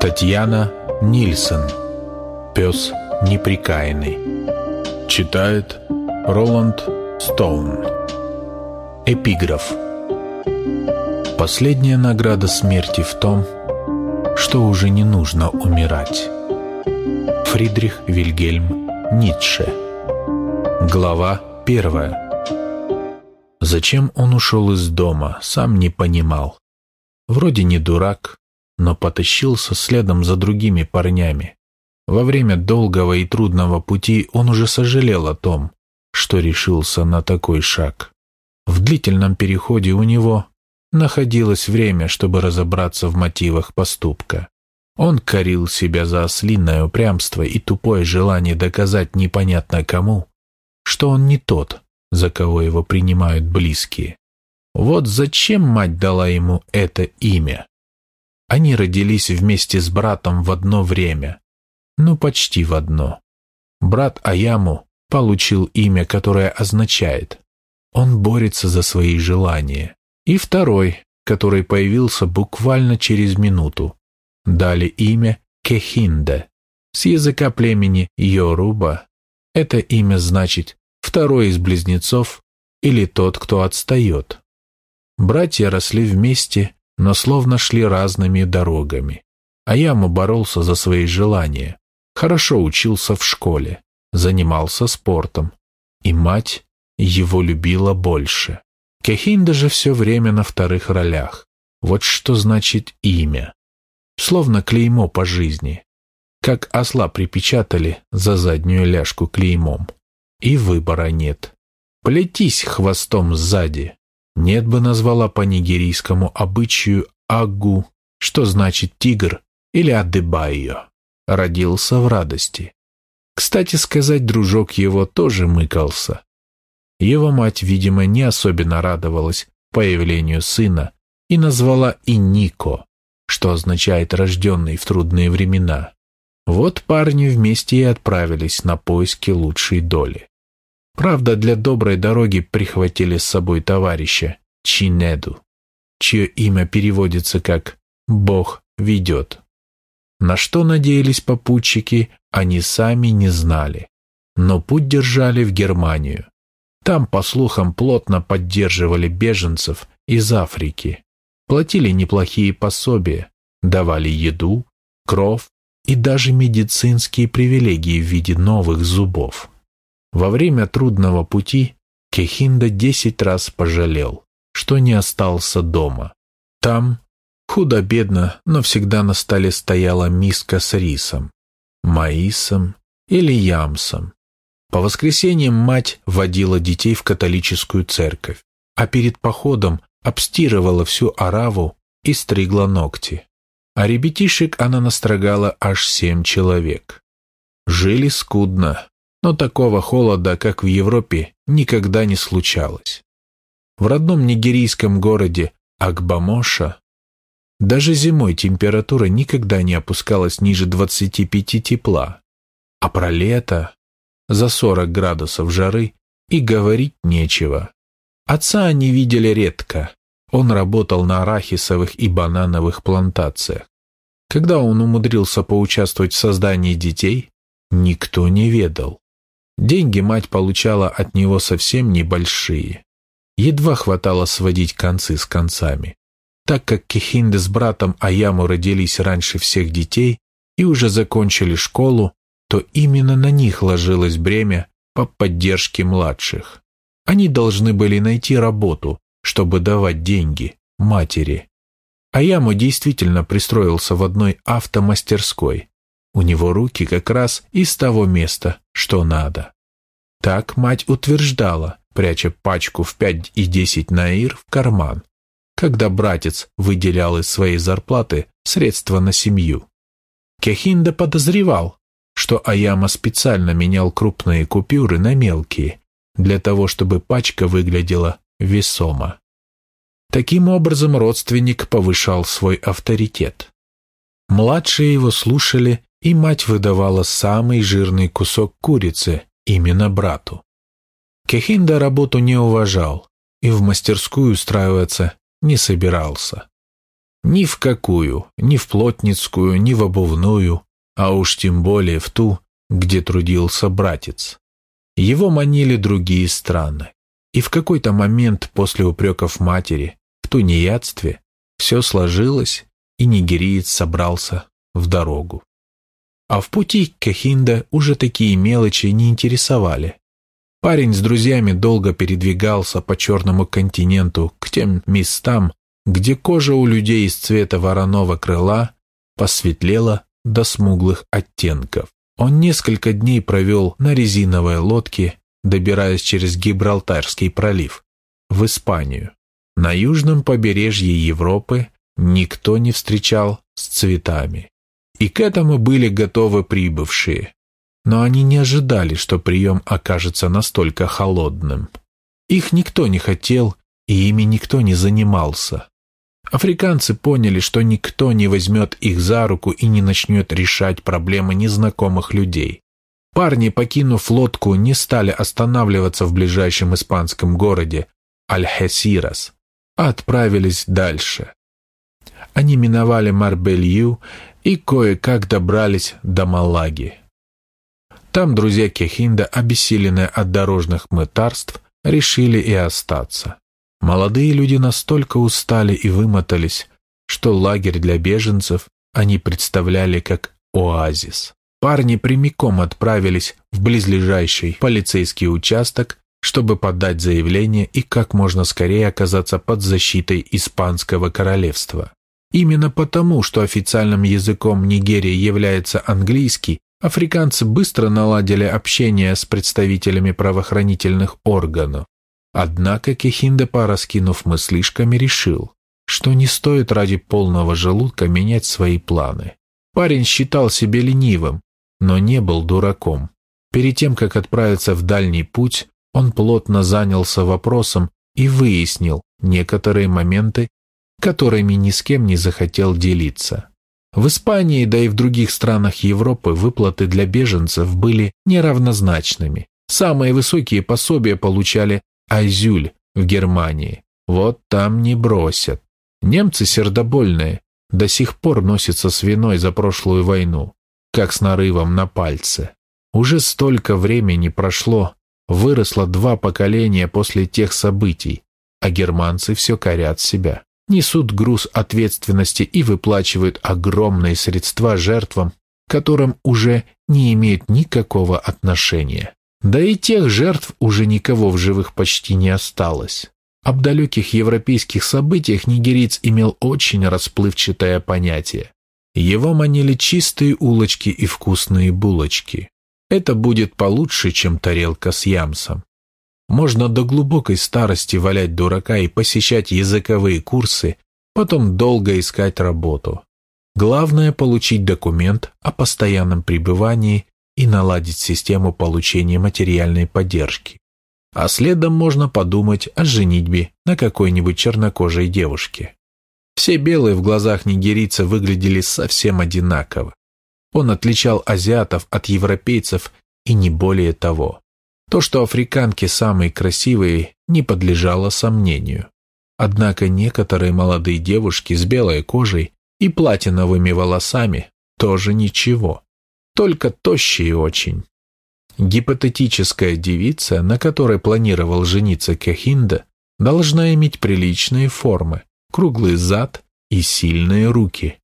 Татьяна Нильсон. Пес неприкаянный. Читает Роланд Стоун. Эпиграф. Последняя награда смерти в том, что уже не нужно умирать. Фридрих Вильгельм Ницше. Глава первая. Зачем он ушел из дома, сам не понимал. Вроде не дурак, но потащился следом за другими парнями. Во время долгого и трудного пути он уже сожалел о том, что решился на такой шаг. В длительном переходе у него находилось время, чтобы разобраться в мотивах поступка. Он корил себя за ослинное упрямство и тупое желание доказать непонятно кому, что он не тот, за кого его принимают близкие. Вот зачем мать дала ему это имя. Они родились вместе с братом в одно время. Ну, почти в одно. Брат Аяму получил имя, которое означает «он борется за свои желания». И второй, который появился буквально через минуту, дали имя Кехинде. С языка племени Йоруба это имя значит «второй из близнецов» или «тот, кто отстает». Братья росли вместе но словно шли разными дорогами. А Яму боролся за свои желания, хорошо учился в школе, занимался спортом, и мать его любила больше. Кехинда же все время на вторых ролях. Вот что значит имя. Словно клеймо по жизни. Как осла припечатали за заднюю ляжку клеймом. И выбора нет. Плетись хвостом сзади. Нет бы назвала по нигерийскому обычаю Агу, что значит тигр, или Адебайо. Родился в радости. Кстати сказать, дружок его тоже мыкался. Его мать, видимо, не особенно радовалась появлению сына и назвала Инико, что означает «рожденный в трудные времена». Вот парни вместе и отправились на поиски лучшей доли. Правда, для доброй дороги прихватили с собой товарища Чинеду, чье имя переводится как «Бог ведет». На что надеялись попутчики, они сами не знали. Но путь держали в Германию. Там, по слухам, плотно поддерживали беженцев из Африки. Платили неплохие пособия, давали еду, кров и даже медицинские привилегии в виде новых зубов. Во время трудного пути Кехинда десять раз пожалел, что не остался дома. Там, худо-бедно, но всегда на столе стояла миска с рисом, маисом или ямсом. По воскресеньям мать водила детей в католическую церковь, а перед походом обстирывала всю ораву и стригла ногти. А ребятишек она настрогала аж семь человек. Жили скудно, но такого холода, как в Европе, никогда не случалось. В родном нигерийском городе Акбамоша даже зимой температура никогда не опускалась ниже 25 тепла, а про лето за 40 градусов жары и говорить нечего. Отца они видели редко, он работал на арахисовых и банановых плантациях. Когда он умудрился поучаствовать в создании детей, никто не ведал. Деньги мать получала от него совсем небольшие. Едва хватало сводить концы с концами. Так как Кехинде с братом Аяму родились раньше всех детей и уже закончили школу, то именно на них ложилось бремя по поддержке младших. Они должны были найти работу, чтобы давать деньги матери. Аяму действительно пристроился в одной автомастерской, у него руки как раз из того места, что надо. Так мать утверждала, пряча пачку в пять и десять наир в карман, когда братец выделял из своей зарплаты средства на семью. Кехинда подозревал, что Аяма специально менял крупные купюры на мелкие, для того, чтобы пачка выглядела весомо. Таким образом родственник повышал свой авторитет. Младшие его слушали и мать выдавала самый жирный кусок курицы именно брату. Кехинда работу не уважал и в мастерскую устраиваться не собирался. Ни в какую, ни в плотницкую, ни в обувную, а уж тем более в ту, где трудился братец. Его манили другие страны. И в какой-то момент после упреков матери в тунеядстве все сложилось, и нигериец собрался в дорогу. А в пути Кахинда уже такие мелочи не интересовали. Парень с друзьями долго передвигался по черному континенту к тем местам, где кожа у людей из цвета вороного крыла посветлела до смуглых оттенков. Он несколько дней провел на резиновой лодке, добираясь через Гибралтарский пролив, в Испанию. На южном побережье Европы никто не встречал с цветами. И к этому были готовы прибывшие. Но они не ожидали, что прием окажется настолько холодным. Их никто не хотел, и ими никто не занимался. Африканцы поняли, что никто не возьмет их за руку и не начнет решать проблемы незнакомых людей. Парни, покинув лодку, не стали останавливаться в ближайшем испанском городе Аль-Хесирас, а отправились дальше. Они миновали Марбелью и кое-как добрались до Малаги. Там друзья Кехинда, обессиленные от дорожных мытарств, решили и остаться. Молодые люди настолько устали и вымотались, что лагерь для беженцев они представляли как оазис. Парни прямиком отправились в близлежащий полицейский участок, чтобы подать заявление и как можно скорее оказаться под защитой Испанского королевства. Именно потому, что официальным языком Нигерии является английский, африканцы быстро наладили общение с представителями правоохранительных органов. Однако Кехинде, пораскинув мыслишками, решил, что не стоит ради полного желудка менять свои планы. Парень считал себя ленивым, но не был дураком. Перед тем, как отправиться в дальний путь, он плотно занялся вопросом и выяснил некоторые моменты, которыми ни с кем не захотел делиться. В Испании, да и в других странах Европы выплаты для беженцев были неравнозначными. Самые высокие пособия получали Айзюль в Германии. Вот там не бросят. Немцы сердобольные, до сих пор носятся с виной за прошлую войну, как с нарывом на пальце. Уже столько времени прошло, выросло два поколения после тех событий, а германцы все корят себя, несут груз ответственности и выплачивают огромные средства жертвам, которым уже не имеют никакого отношения. Да и тех жертв уже никого в живых почти не осталось. Об далеких европейских событиях нигериец имел очень расплывчатое понятие. Его манили чистые улочки и вкусные булочки. Это будет получше, чем тарелка с ямсом. Можно до глубокой старости валять дурака и посещать языковые курсы, потом долго искать работу. Главное – получить документ о постоянном пребывании и наладить систему получения материальной поддержки. А следом можно подумать о женитьбе на какой-нибудь чернокожей девушке. Все белые в глазах нигерийца выглядели совсем одинаково. Он отличал азиатов от европейцев и не более того. То, что африканки самые красивые, не подлежало сомнению. Однако некоторые молодые девушки с белой кожей и платиновыми волосами тоже ничего только тощие очень. Гипотетическая девица, на которой планировал жениться Кахинда, должна иметь приличные формы, круглый зад и сильные руки.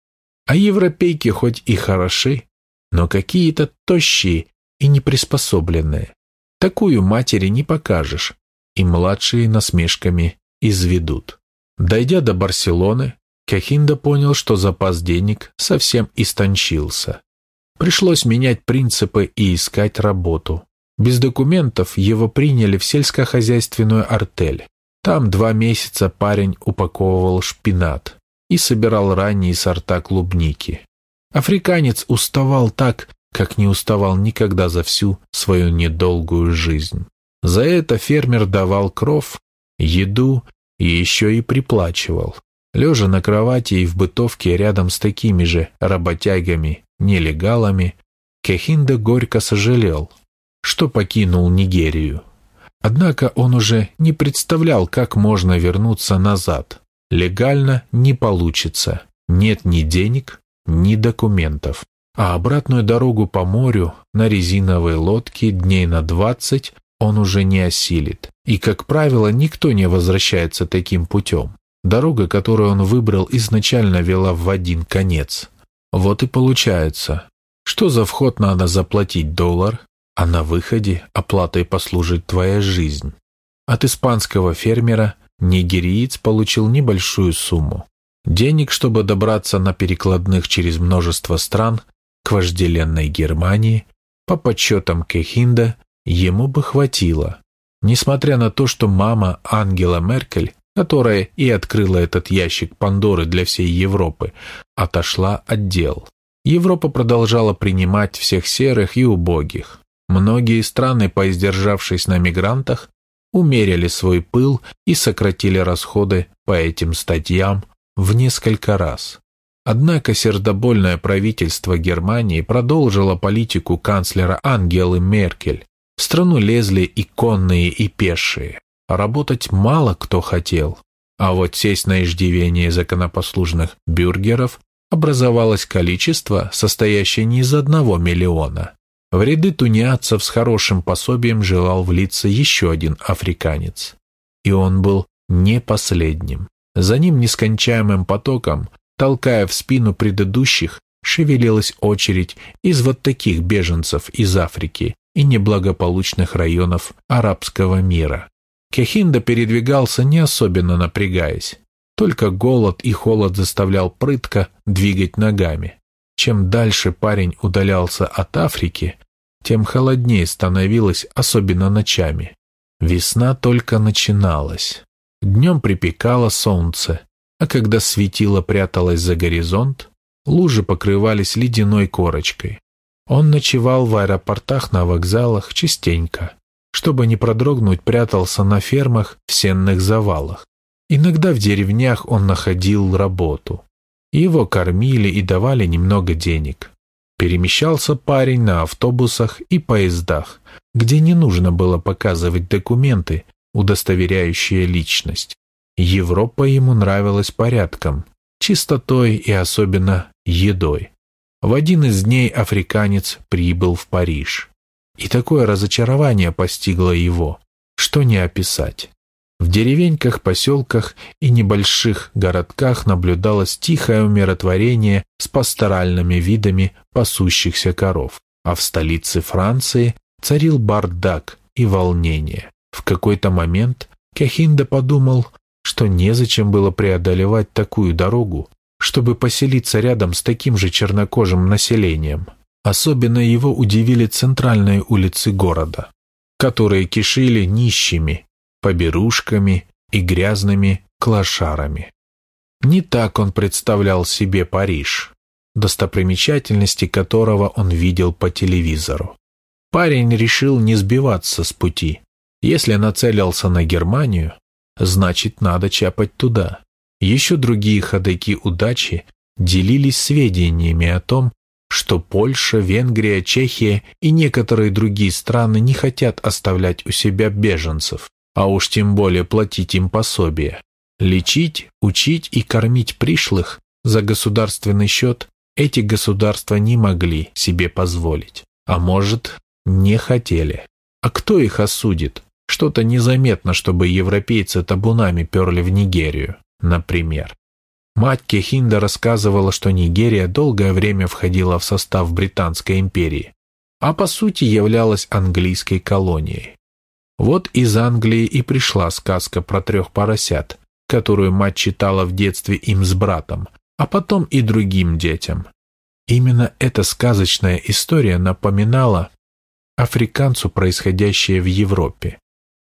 А европейки хоть и хороши, но какие-то тощие и неприспособленные. Такую матери не покажешь, и младшие насмешками изведут. Дойдя до Барселоны, Кахинда понял, что запас денег совсем истончился. Пришлось менять принципы и искать работу. Без документов его приняли в сельскохозяйственную артель. Там два месяца парень упаковывал шпинат и собирал ранние сорта клубники. Африканец уставал так, как не уставал никогда за всю свою недолгую жизнь. За это фермер давал кров, еду и еще и приплачивал. Лежа на кровати и в бытовке рядом с такими же работягами нелегалами, Кехинда горько сожалел, что покинул Нигерию. Однако он уже не представлял, как можно вернуться назад. Легально не получится. Нет ни денег, ни документов. А обратную дорогу по морю на резиновой лодке дней на двадцать он уже не осилит. И, как правило, никто не возвращается таким путем. Дорога, которую он выбрал, изначально вела в один конец. Вот и получается, что за вход надо заплатить доллар, а на выходе оплатой послужит твоя жизнь. От испанского фермера нигериец получил небольшую сумму. Денег, чтобы добраться на перекладных через множество стран к вожделенной Германии, по подсчетам Кехинда, ему бы хватило. Несмотря на то, что мама Ангела Меркель, которая и открыла этот ящик Пандоры для всей Европы, отошла от дел. Европа продолжала принимать всех серых и убогих. Многие страны, поиздержавшись на мигрантах, умерили свой пыл и сократили расходы по этим статьям в несколько раз. Однако сердобольное правительство Германии продолжило политику канцлера Ангелы Меркель. В страну лезли и конные, и пешие. Работать мало кто хотел. А вот сесть на иждивение законопослушных бюргеров образовалось количество, состоящее не из одного миллиона. В ряды тунеядцев с хорошим пособием желал влиться еще один африканец. И он был не последним. За ним нескончаемым потоком, толкая в спину предыдущих, шевелилась очередь из вот таких беженцев из Африки и неблагополучных районов арабского мира. Кехинда передвигался не особенно напрягаясь. Только голод и холод заставлял прытко двигать ногами. Чем дальше парень удалялся от Африки, тем холоднее становилось, особенно ночами. Весна только начиналась. Днем припекало солнце, а когда светило пряталось за горизонт, лужи покрывались ледяной корочкой. Он ночевал в аэропортах на вокзалах частенько. Чтобы не продрогнуть, прятался на фермах в сенных завалах. Иногда в деревнях он находил работу. Его кормили и давали немного денег. Перемещался парень на автобусах и поездах, где не нужно было показывать документы, удостоверяющие личность. Европа ему нравилась порядком, чистотой и особенно едой. В один из дней африканец прибыл в Париж. И такое разочарование постигло его, что не описать. В деревеньках, поселках и небольших городках наблюдалось тихое умиротворение с пасторальными видами пасущихся коров, а в столице Франции царил бардак и волнение. В какой-то момент Кахинда подумал, что незачем было преодолевать такую дорогу, чтобы поселиться рядом с таким же чернокожим населением. Особенно его удивили центральные улицы города, которые кишили нищими, поберушками и грязными клошарами. Не так он представлял себе Париж, достопримечательности которого он видел по телевизору. Парень решил не сбиваться с пути. Если нацелился на Германию, значит, надо чапать туда. Еще другие ходоки удачи делились сведениями о том, что Польша, Венгрия, Чехия и некоторые другие страны не хотят оставлять у себя беженцев а уж тем более платить им пособие. Лечить, учить и кормить пришлых за государственный счет эти государства не могли себе позволить. А может, не хотели. А кто их осудит? Что-то незаметно, чтобы европейцы табунами перли в Нигерию, например. Мать Кехинда рассказывала, что Нигерия долгое время входила в состав Британской империи, а по сути являлась английской колонией. Вот из Англии и пришла сказка про трех поросят, которую мать читала в детстве им с братом, а потом и другим детям. Именно эта сказочная история напоминала африканцу происходящее в Европе.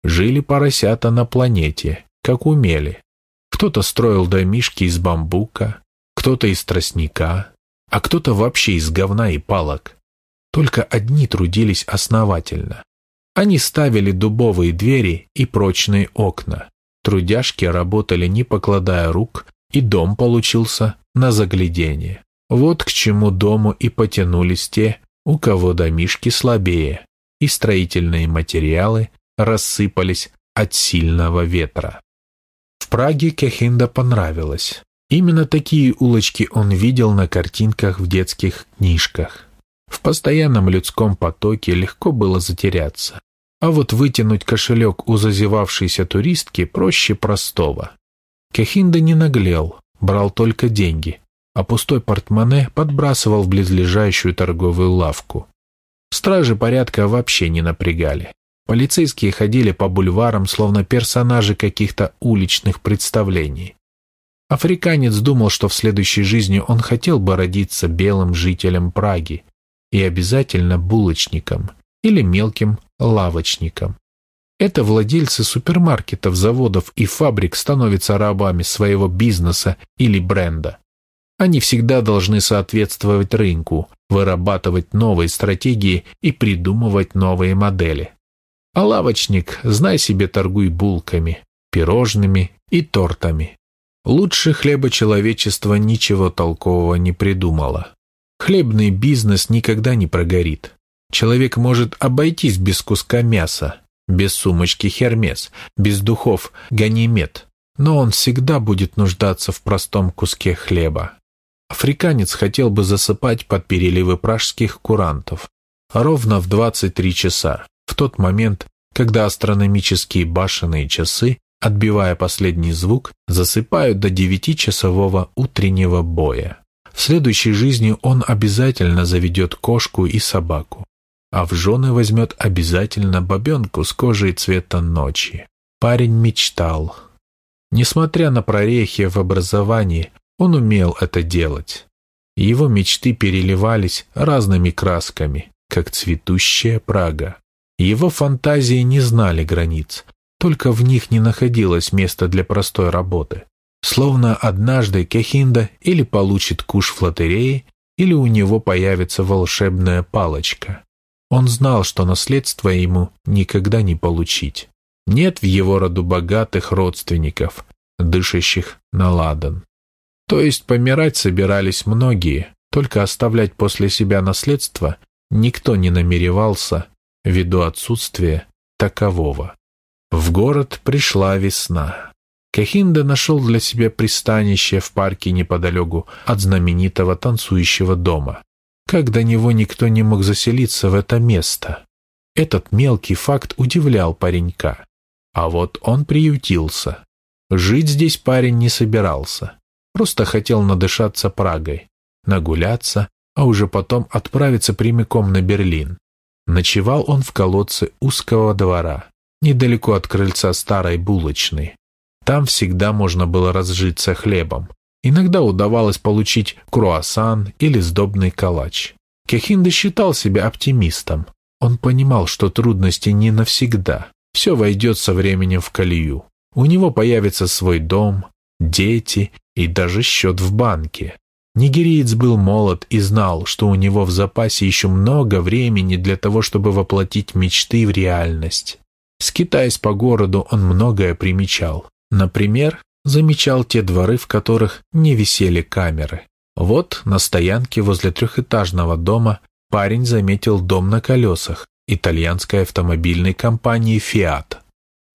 Жили поросята на планете, как умели. Кто-то строил домишки из бамбука, кто-то из тростника, а кто-то вообще из говна и палок. Только одни трудились основательно, они ставили дубовые двери и прочные окна. Трудяшки работали не покладая рук, и дом получился на заглядение. Вот к чему дому и потянулись те, у кого домишки слабее, и строительные материалы рассыпались от сильного ветра. В Праге Кехинда понравилось. Именно такие улочки он видел на картинках в детских книжках. В постоянном людском потоке легко было затеряться. А вот вытянуть кошелек у зазевавшейся туристки проще простого. Кехинда не наглел, брал только деньги, а пустой портмоне подбрасывал в близлежащую торговую лавку. Стражи порядка вообще не напрягали. Полицейские ходили по бульварам, словно персонажи каких-то уличных представлений. Африканец думал, что в следующей жизни он хотел бы родиться белым жителем Праги и обязательно булочником или мелким лавочником. Это владельцы супермаркетов, заводов и фабрик становятся рабами своего бизнеса или бренда. Они всегда должны соответствовать рынку, вырабатывать новые стратегии и придумывать новые модели. А лавочник, знай себе, торгуй булками, пирожными и тортами. Лучше хлеба человечество ничего толкового не придумало. Хлебный бизнес никогда не прогорит. Человек может обойтись без куска мяса, без сумочки Хермес, без духов Ганимед, но он всегда будет нуждаться в простом куске хлеба. Африканец хотел бы засыпать под переливы пражских курантов ровно в 23 часа, в тот момент, когда астрономические башенные часы, отбивая последний звук, засыпают до девятичасового утреннего боя. В следующей жизни он обязательно заведет кошку и собаку, а в жены возьмет обязательно бабенку с кожей цвета ночи. Парень мечтал. Несмотря на прорехи в образовании, он умел это делать. Его мечты переливались разными красками, как цветущая Прага. Его фантазии не знали границ, только в них не находилось места для простой работы. Словно однажды Кехинда или получит куш в лотерее, или у него появится волшебная палочка. Он знал, что наследство ему никогда не получить. Нет в его роду богатых родственников, дышащих на ладан. То есть помирать собирались многие, только оставлять после себя наследство никто не намеревался ввиду отсутствия такового. В город пришла весна. Кахинда нашел для себя пристанище в парке неподалеку от знаменитого танцующего дома. Как до него никто не мог заселиться в это место. Этот мелкий факт удивлял паренька. А вот он приютился. Жить здесь парень не собирался. Просто хотел надышаться Прагой, нагуляться, а уже потом отправиться прямиком на Берлин. Ночевал он в колодце узкого двора, недалеко от крыльца старой булочной. Там всегда можно было разжиться хлебом. Иногда удавалось получить круассан или сдобный калач. Кехинда считал себя оптимистом. Он понимал, что трудности не навсегда. Все войдет со временем в колею. У него появится свой дом, дети и даже счет в банке. Нигериец был молод и знал, что у него в запасе еще много времени для того, чтобы воплотить мечты в реальность. Скитаясь по городу, он многое примечал. Например, замечал те дворы, в которых не висели камеры. Вот на стоянке возле трехэтажного дома парень заметил дом на колесах итальянской автомобильной компании «Фиат».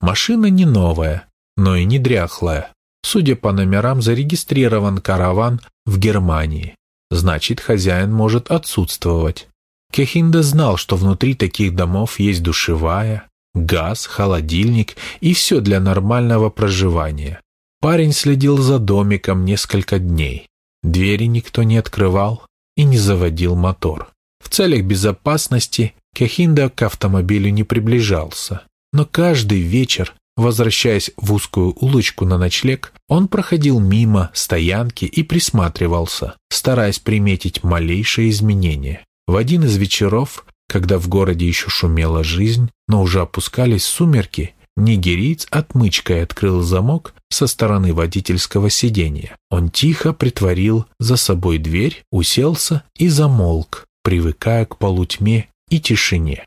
Машина не новая, но и не дряхлая. Судя по номерам, зарегистрирован караван в Германии. Значит, хозяин может отсутствовать. Кехинда знал, что внутри таких домов есть душевая, газ, холодильник и все для нормального проживания. Парень следил за домиком несколько дней. Двери никто не открывал и не заводил мотор. В целях безопасности Кехинда к автомобилю не приближался. Но каждый вечер Возвращаясь в узкую улочку на ночлег, он проходил мимо стоянки и присматривался, стараясь приметить малейшие изменения. В один из вечеров, когда в городе еще шумела жизнь, но уже опускались сумерки, нигериец отмычкой открыл замок со стороны водительского сиденья. Он тихо притворил за собой дверь, уселся и замолк, привыкая к полутьме и тишине.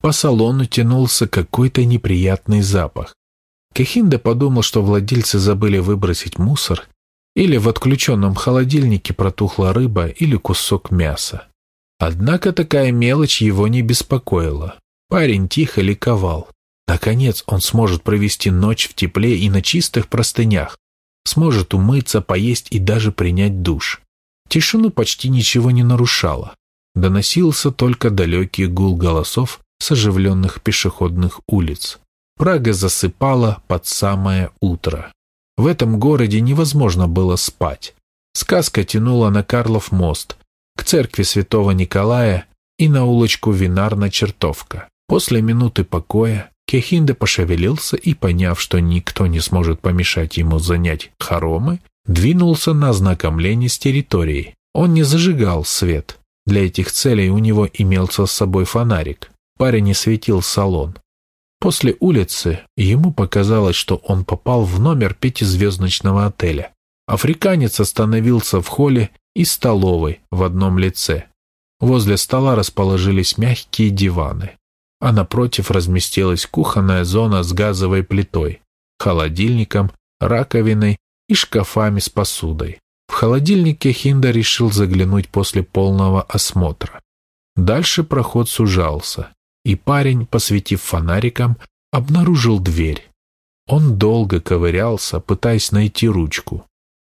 По салону тянулся какой-то неприятный запах. Кахинда подумал, что владельцы забыли выбросить мусор, или в отключенном холодильнике протухла рыба или кусок мяса. Однако такая мелочь его не беспокоила. Парень тихо ликовал. Наконец он сможет провести ночь в тепле и на чистых простынях, сможет умыться, поесть и даже принять душ. Тишину почти ничего не нарушало. Доносился только далекий гул голосов с оживленных пешеходных улиц. Прага засыпала под самое утро. В этом городе невозможно было спать. Сказка тянула на Карлов мост, к церкви святого Николая и на улочку Винарна-Чертовка. После минуты покоя Кехинде пошевелился и, поняв, что никто не сможет помешать ему занять хоромы, двинулся на ознакомление с территорией. Он не зажигал свет. Для этих целей у него имелся с собой фонарик. Парень не светил салон. После улицы ему показалось, что он попал в номер пятизвездочного отеля. Африканец остановился в холле и столовой в одном лице. Возле стола расположились мягкие диваны а напротив разместилась кухонная зона с газовой плитой, холодильником, раковиной и шкафами с посудой. В холодильнике Хинда решил заглянуть после полного осмотра. Дальше проход сужался, и парень, посветив фонариком, обнаружил дверь. Он долго ковырялся, пытаясь найти ручку.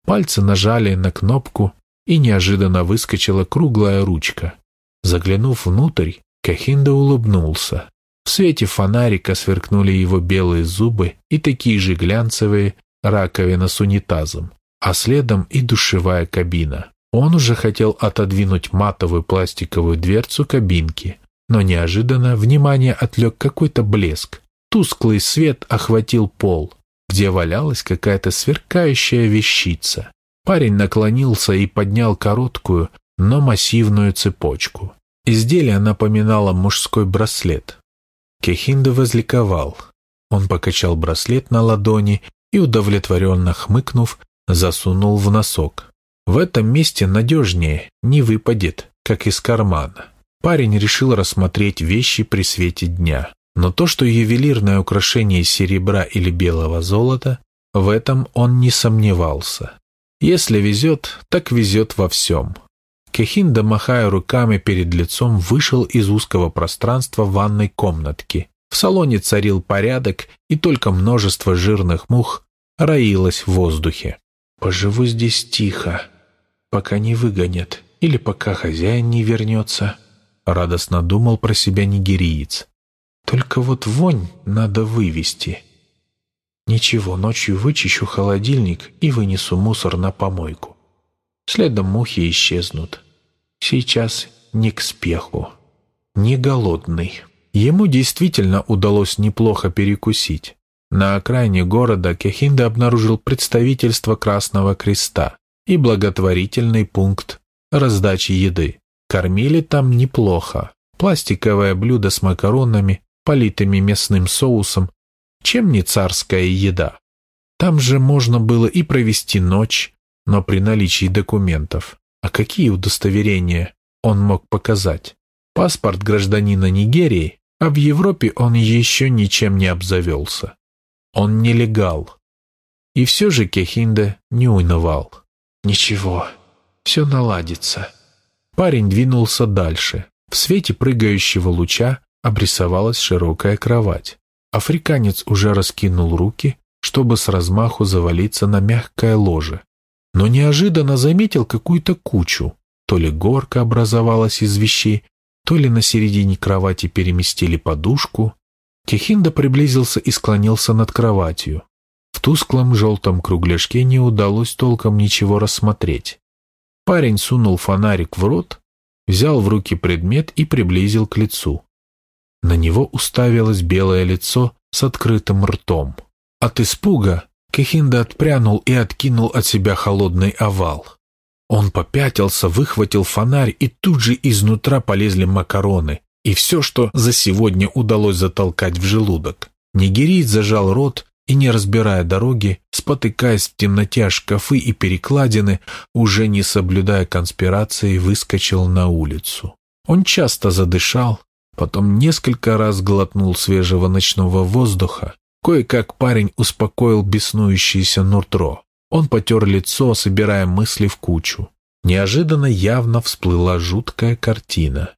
Пальцы нажали на кнопку, и неожиданно выскочила круглая ручка. Заглянув внутрь, Кахинда улыбнулся. В свете фонарика сверкнули его белые зубы и такие же глянцевые раковина с унитазом, а следом и душевая кабина. Он уже хотел отодвинуть матовую пластиковую дверцу кабинки, но неожиданно внимание отвлек какой-то блеск. Тусклый свет охватил пол, где валялась какая-то сверкающая вещица. Парень наклонился и поднял короткую, но массивную цепочку. Изделие напоминало мужской браслет. Кехинда возликовал. Он покачал браслет на ладони и, удовлетворенно хмыкнув, засунул в носок. В этом месте надежнее, не выпадет, как из кармана. Парень решил рассмотреть вещи при свете дня. Но то, что ювелирное украшение серебра или белого золота, в этом он не сомневался. Если везет, так везет во всем. Кехинда, махая руками перед лицом, вышел из узкого пространства ванной комнатки. В салоне царил порядок, и только множество жирных мух роилось в воздухе. «Поживу здесь тихо, пока не выгонят, или пока хозяин не вернется», — радостно думал про себя нигериец. «Только вот вонь надо вывести. Ничего, ночью вычищу холодильник и вынесу мусор на помойку. Следом мухи исчезнут. Сейчас не к спеху. Не голодный. Ему действительно удалось неплохо перекусить. На окраине города Кехинда обнаружил представительство Красного Креста и благотворительный пункт раздачи еды. Кормили там неплохо. Пластиковое блюдо с макаронами, политыми мясным соусом, чем не царская еда. Там же можно было и провести ночь, но при наличии документов. А какие удостоверения он мог показать? Паспорт гражданина Нигерии, а в Европе он еще ничем не обзавелся. Он нелегал. И все же Кехинде не унывал. Ничего, все наладится. Парень двинулся дальше. В свете прыгающего луча обрисовалась широкая кровать. Африканец уже раскинул руки, чтобы с размаху завалиться на мягкое ложе но неожиданно заметил какую-то кучу. То ли горка образовалась из вещей, то ли на середине кровати переместили подушку. Кехинда приблизился и склонился над кроватью. В тусклом желтом кругляшке не удалось толком ничего рассмотреть. Парень сунул фонарик в рот, взял в руки предмет и приблизил к лицу. На него уставилось белое лицо с открытым ртом. От испуга Кехинда отпрянул и откинул от себя холодный овал. Он попятился, выхватил фонарь, и тут же изнутра полезли макароны и все, что за сегодня удалось затолкать в желудок. Нигериец зажал рот и, не разбирая дороги, спотыкаясь в темноте о шкафы и перекладины, уже не соблюдая конспирации, выскочил на улицу. Он часто задышал, потом несколько раз глотнул свежего ночного воздуха Кое-как парень успокоил беснующееся нутро. Он потер лицо, собирая мысли в кучу. Неожиданно явно всплыла жуткая картина.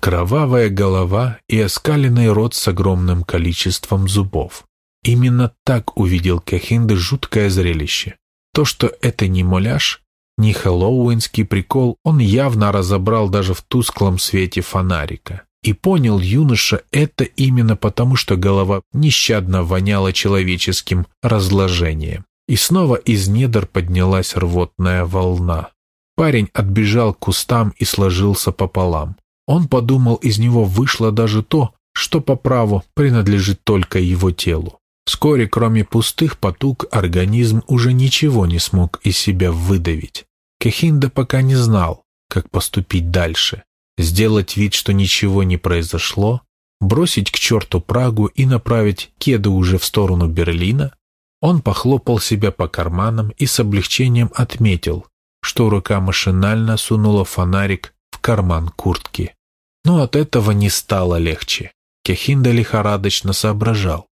Кровавая голова и оскаленный рот с огромным количеством зубов. Именно так увидел Кахинда жуткое зрелище. То, что это не муляж, не хэллоуинский прикол, он явно разобрал даже в тусклом свете фонарика. И понял юноша это именно потому, что голова нещадно воняла человеческим разложением. И снова из недр поднялась рвотная волна. Парень отбежал к кустам и сложился пополам. Он подумал, из него вышло даже то, что по праву принадлежит только его телу. Вскоре, кроме пустых потуг, организм уже ничего не смог из себя выдавить. Кехинда пока не знал, как поступить дальше. Сделать вид, что ничего не произошло, бросить к черту Прагу и направить кеды уже в сторону Берлина. Он похлопал себя по карманам и с облегчением отметил, что рука машинально сунула фонарик в карман куртки. Но от этого не стало легче. Кехинда лихорадочно соображал.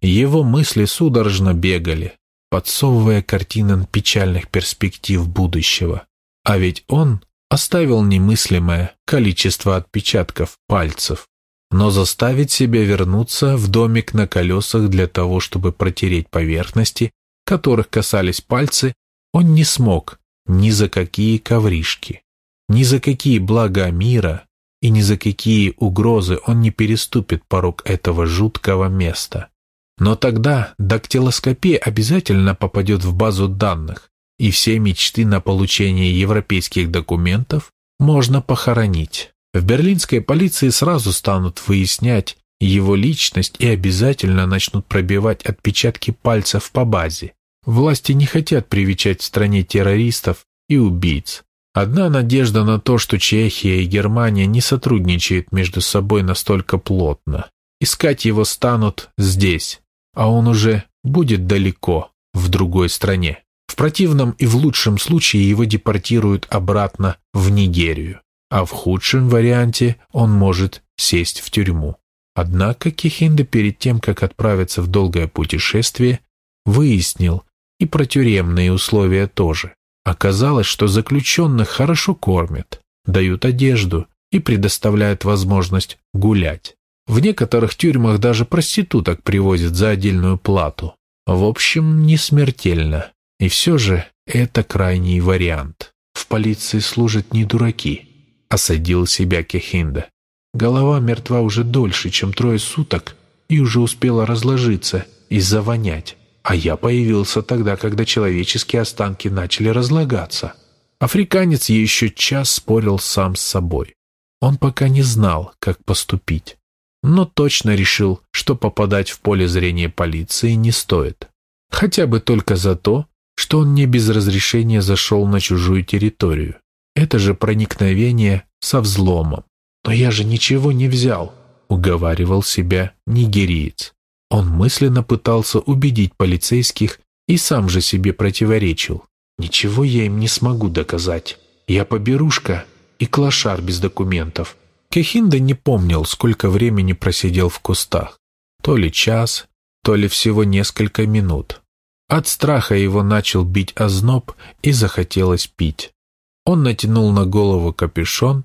Его мысли судорожно бегали, подсовывая картинам печальных перспектив будущего. А ведь он оставил немыслимое количество отпечатков пальцев. Но заставить себя вернуться в домик на колесах для того, чтобы протереть поверхности, которых касались пальцы, он не смог ни за какие ковришки, ни за какие блага мира, и ни за какие угрозы он не переступит порог этого жуткого места. Но тогда дактилоскопия обязательно попадет в базу данных, и все мечты на получение европейских документов можно похоронить. В берлинской полиции сразу станут выяснять его личность и обязательно начнут пробивать отпечатки пальцев по базе. Власти не хотят привечать в стране террористов и убийц. Одна надежда на то, что Чехия и Германия не сотрудничают между собой настолько плотно. Искать его станут здесь, а он уже будет далеко, в другой стране. В противном и в лучшем случае его депортируют обратно в Нигерию, а в худшем варианте он может сесть в тюрьму. Однако Кихинда перед тем, как отправиться в долгое путешествие, выяснил и про тюремные условия тоже. Оказалось, что заключенных хорошо кормят, дают одежду и предоставляют возможность гулять. В некоторых тюрьмах даже проституток привозят за отдельную плату. В общем, не смертельно. И все же это крайний вариант. В полиции служат не дураки, осадил себя Кехинда. Голова мертва уже дольше, чем трое суток, и уже успела разложиться и завонять. А я появился тогда, когда человеческие останки начали разлагаться. Африканец еще час спорил сам с собой. Он пока не знал, как поступить, но точно решил, что попадать в поле зрения полиции не стоит. Хотя бы только за то, что он не без разрешения зашел на чужую территорию. Это же проникновение со взломом. «Но я же ничего не взял», — уговаривал себя нигериец. Он мысленно пытался убедить полицейских и сам же себе противоречил. «Ничего я им не смогу доказать. Я поберушка и клошар без документов». Кехинда не помнил, сколько времени просидел в кустах. То ли час, то ли всего несколько минут. От страха его начал бить озноб и захотелось пить. Он натянул на голову капюшон,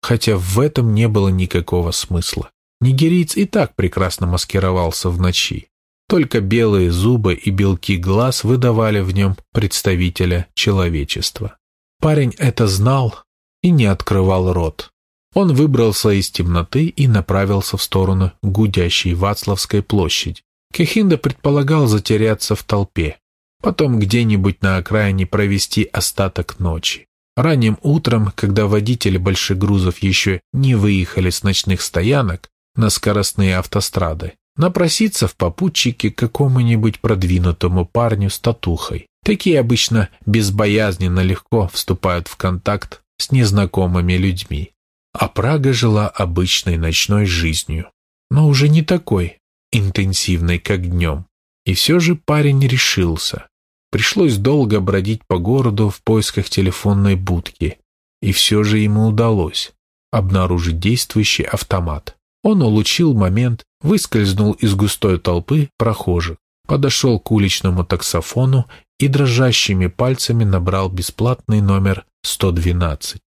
хотя в этом не было никакого смысла. Нигериец и так прекрасно маскировался в ночи. Только белые зубы и белки глаз выдавали в нем представителя человечества. Парень это знал и не открывал рот. Он выбрался из темноты и направился в сторону гудящей Вацлавской площади. Кехинда предполагал затеряться в толпе, потом где-нибудь на окраине провести остаток ночи. Ранним утром, когда водители больших грузов еще не выехали с ночных стоянок, на скоростные автострады, напроситься в попутчики к какому-нибудь продвинутому парню с татухой. Такие обычно безбоязненно легко вступают в контакт с незнакомыми людьми. А Прага жила обычной ночной жизнью, но уже не такой интенсивной, как днем. И все же парень решился. Пришлось долго бродить по городу в поисках телефонной будки, и все же ему удалось обнаружить действующий автомат. Он улучил момент, выскользнул из густой толпы прохожих, подошел к уличному таксофону и дрожащими пальцами набрал бесплатный номер 112.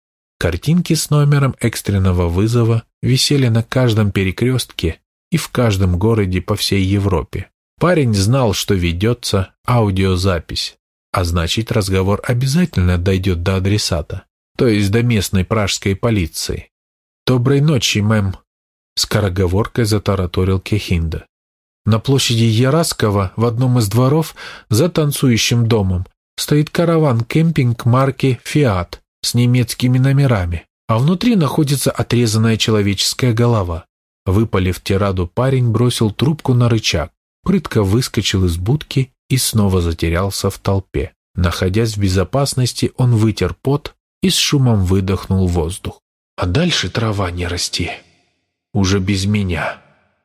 Картинки с номером экстренного вызова висели на каждом перекрестке и в каждом городе по всей Европе. Парень знал, что ведется аудиозапись, а значит разговор обязательно дойдет до адресата, то есть до местной пражской полиции. «Доброй ночи, мэм», — скороговоркой затараторил Кехинда. На площади Яраскова в одном из дворов за танцующим домом стоит караван-кемпинг марки «Фиат» с немецкими номерами, а внутри находится отрезанная человеческая голова. Выпалив тираду, парень бросил трубку на рычаг, прытко выскочил из будки и снова затерялся в толпе. Находясь в безопасности, он вытер пот и с шумом выдохнул воздух. А дальше трава не расти. Уже без меня.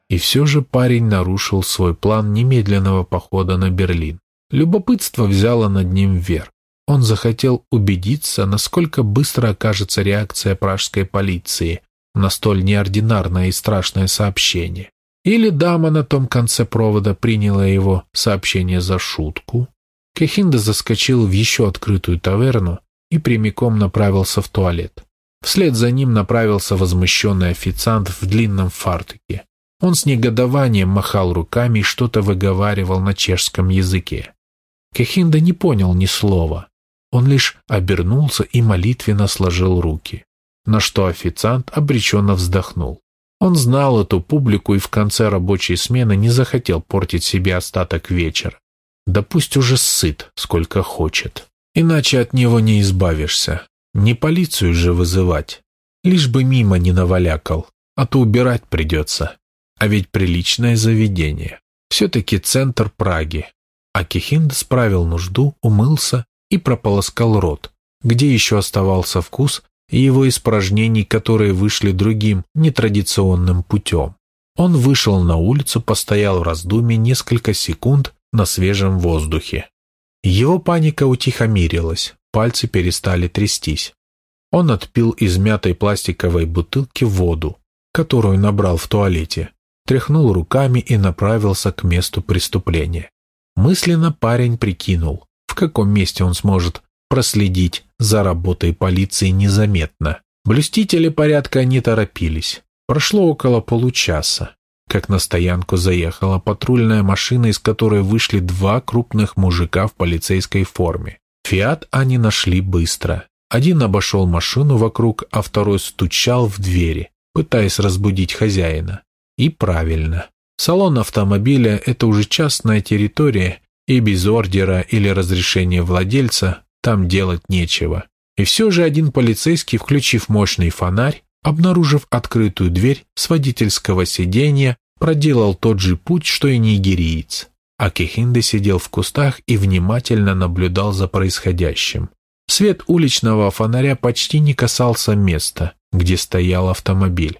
И все же парень нарушил свой план немедленного похода на Берлин. Любопытство взяло над ним вверх. Он захотел убедиться, насколько быстро окажется реакция пражской полиции на столь неординарное и страшное сообщение. Или дама на том конце провода приняла его сообщение за шутку. Кехинда заскочил в еще открытую таверну и прямиком направился в туалет. Вслед за ним направился возмущенный официант в длинном фартуке. Он с негодованием махал руками и что-то выговаривал на чешском языке. Кехинда не понял ни слова. Он лишь обернулся и молитвенно сложил руки, на что официант обреченно вздохнул. Он знал эту публику и в конце рабочей смены не захотел портить себе остаток вечера. Да пусть уже сыт, сколько хочет. Иначе от него не избавишься. Не полицию же вызывать. Лишь бы мимо не навалякал, а то убирать придется. А ведь приличное заведение. Все-таки центр Праги. А Кихинд справил нужду, умылся и прополоскал рот, где еще оставался вкус его испражнений, которые вышли другим, нетрадиционным путем. Он вышел на улицу, постоял в раздумье несколько секунд на свежем воздухе. Его паника утихомирилась, пальцы перестали трястись. Он отпил из мятой пластиковой бутылки воду, которую набрал в туалете, тряхнул руками и направился к месту преступления. Мысленно парень прикинул, в каком месте он сможет проследить за работой полиции незаметно. Блюстители порядка не торопились. Прошло около получаса, как на стоянку заехала патрульная машина, из которой вышли два крупных мужика в полицейской форме. «Фиат» они нашли быстро. Один обошел машину вокруг, а второй стучал в двери, пытаясь разбудить хозяина. И правильно. Салон автомобиля – это уже частная территория, и без ордера или разрешения владельца там делать нечего. И все же один полицейский, включив мощный фонарь, обнаружив открытую дверь с водительского сиденья, проделал тот же путь, что и нигериец. А Кехинде сидел в кустах и внимательно наблюдал за происходящим. Свет уличного фонаря почти не касался места, где стоял автомобиль.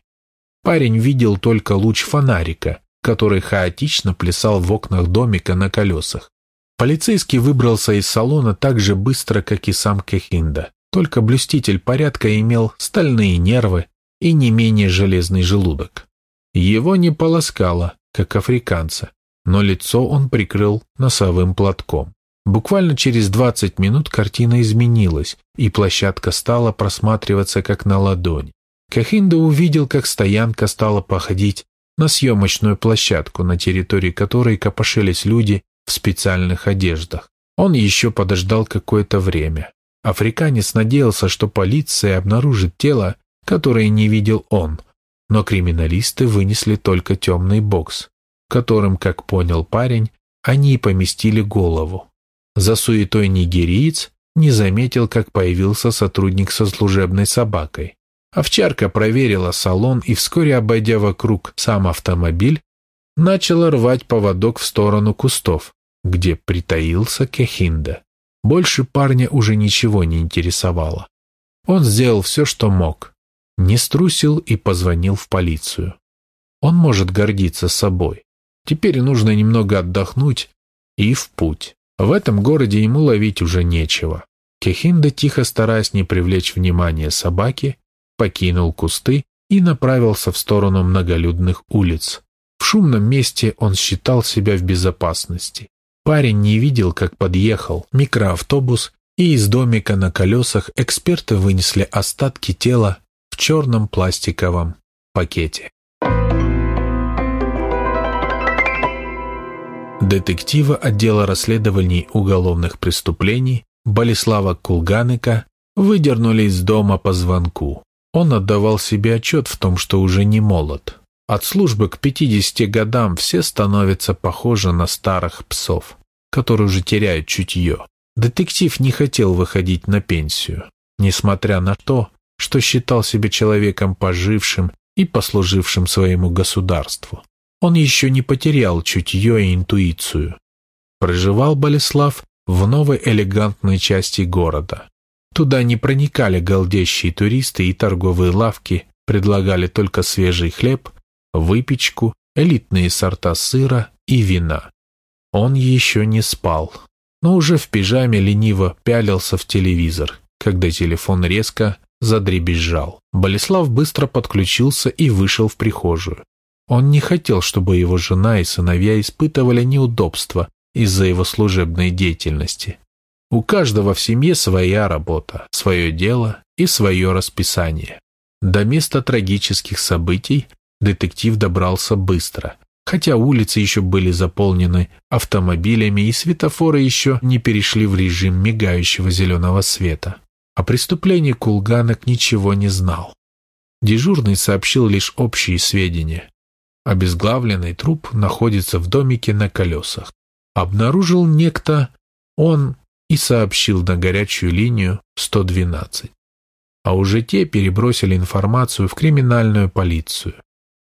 Парень видел только луч фонарика, который хаотично плясал в окнах домика на колесах. Полицейский выбрался из салона так же быстро, как и сам Кехинда. Только блюститель порядка имел стальные нервы и не менее железный желудок. Его не полоскало, как африканца, но лицо он прикрыл носовым платком. Буквально через 20 минут картина изменилась, и площадка стала просматриваться как на ладони. Кахинда увидел, как стоянка стала походить на съемочную площадку, на территории которой копошились люди в специальных одеждах. Он еще подождал какое-то время. Африканец надеялся, что полиция обнаружит тело, которое не видел он, но криминалисты вынесли только темный бокс, которым, как понял парень, они и поместили голову. За суетой нигериец не заметил, как появился сотрудник со служебной собакой. Овчарка проверила салон и, вскоре обойдя вокруг сам автомобиль, начала рвать поводок в сторону кустов где притаился Кехинда. Больше парня уже ничего не интересовало. Он сделал все, что мог. Не струсил и позвонил в полицию. Он может гордиться собой. Теперь нужно немного отдохнуть и в путь. В этом городе ему ловить уже нечего. Кехинда, тихо стараясь не привлечь внимание собаки, покинул кусты и направился в сторону многолюдных улиц. В шумном месте он считал себя в безопасности. Парень не видел, как подъехал микроавтобус и из домика на колесах эксперты вынесли остатки тела в черном пластиковом пакете. Детектива отдела расследований уголовных преступлений Болеслава Кулганыка выдернули из дома по звонку. Он отдавал себе отчет в том, что уже не молод. От службы к 50 годам все становятся похожи на старых псов, которые уже теряют чутье. Детектив не хотел выходить на пенсию, несмотря на то, что считал себя человеком пожившим и послужившим своему государству. Он еще не потерял чутье и интуицию. Проживал Болеслав в новой элегантной части города. Туда не проникали голдящие туристы и торговые лавки предлагали только свежий хлеб, выпечку, элитные сорта сыра и вина. Он еще не спал но уже в пижаме лениво пялился в телевизор, когда телефон резко задребезжал. Болеслав быстро подключился и вышел в прихожую. Он не хотел, чтобы его жена и сыновья испытывали неудобства из-за его служебной деятельности. У каждого в семье своя работа, свое дело и свое расписание. До места трагических событий детектив добрался быстро, хотя улицы еще были заполнены автомобилями и светофоры еще не перешли в режим мигающего зеленого света. О преступлении Кулганок ничего не знал. Дежурный сообщил лишь общие сведения. Обезглавленный труп находится в домике на колесах. Обнаружил некто он и сообщил на горячую линию 112. А уже те перебросили информацию в криминальную полицию.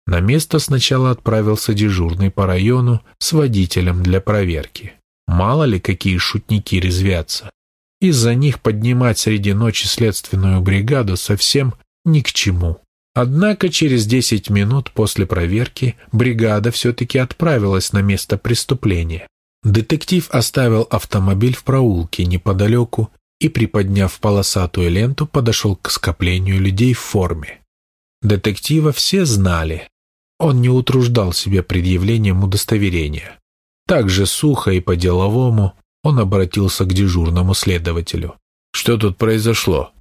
На место сначала отправился дежурный по району с водителем для проверки. Мало ли, какие шутники резвятся. Из-за них поднимать среди ночи следственную бригаду совсем ни к чему. Однако через 10 минут после проверки бригада все-таки отправилась на место преступления. Детектив оставил автомобиль в проулке неподалеку и, приподняв полосатую ленту, подошел к скоплению людей в форме. Детектива все знали, он не утруждал себя предъявлением удостоверения. Так же сухо и по-деловому он обратился к дежурному следователю. «Что тут произошло?»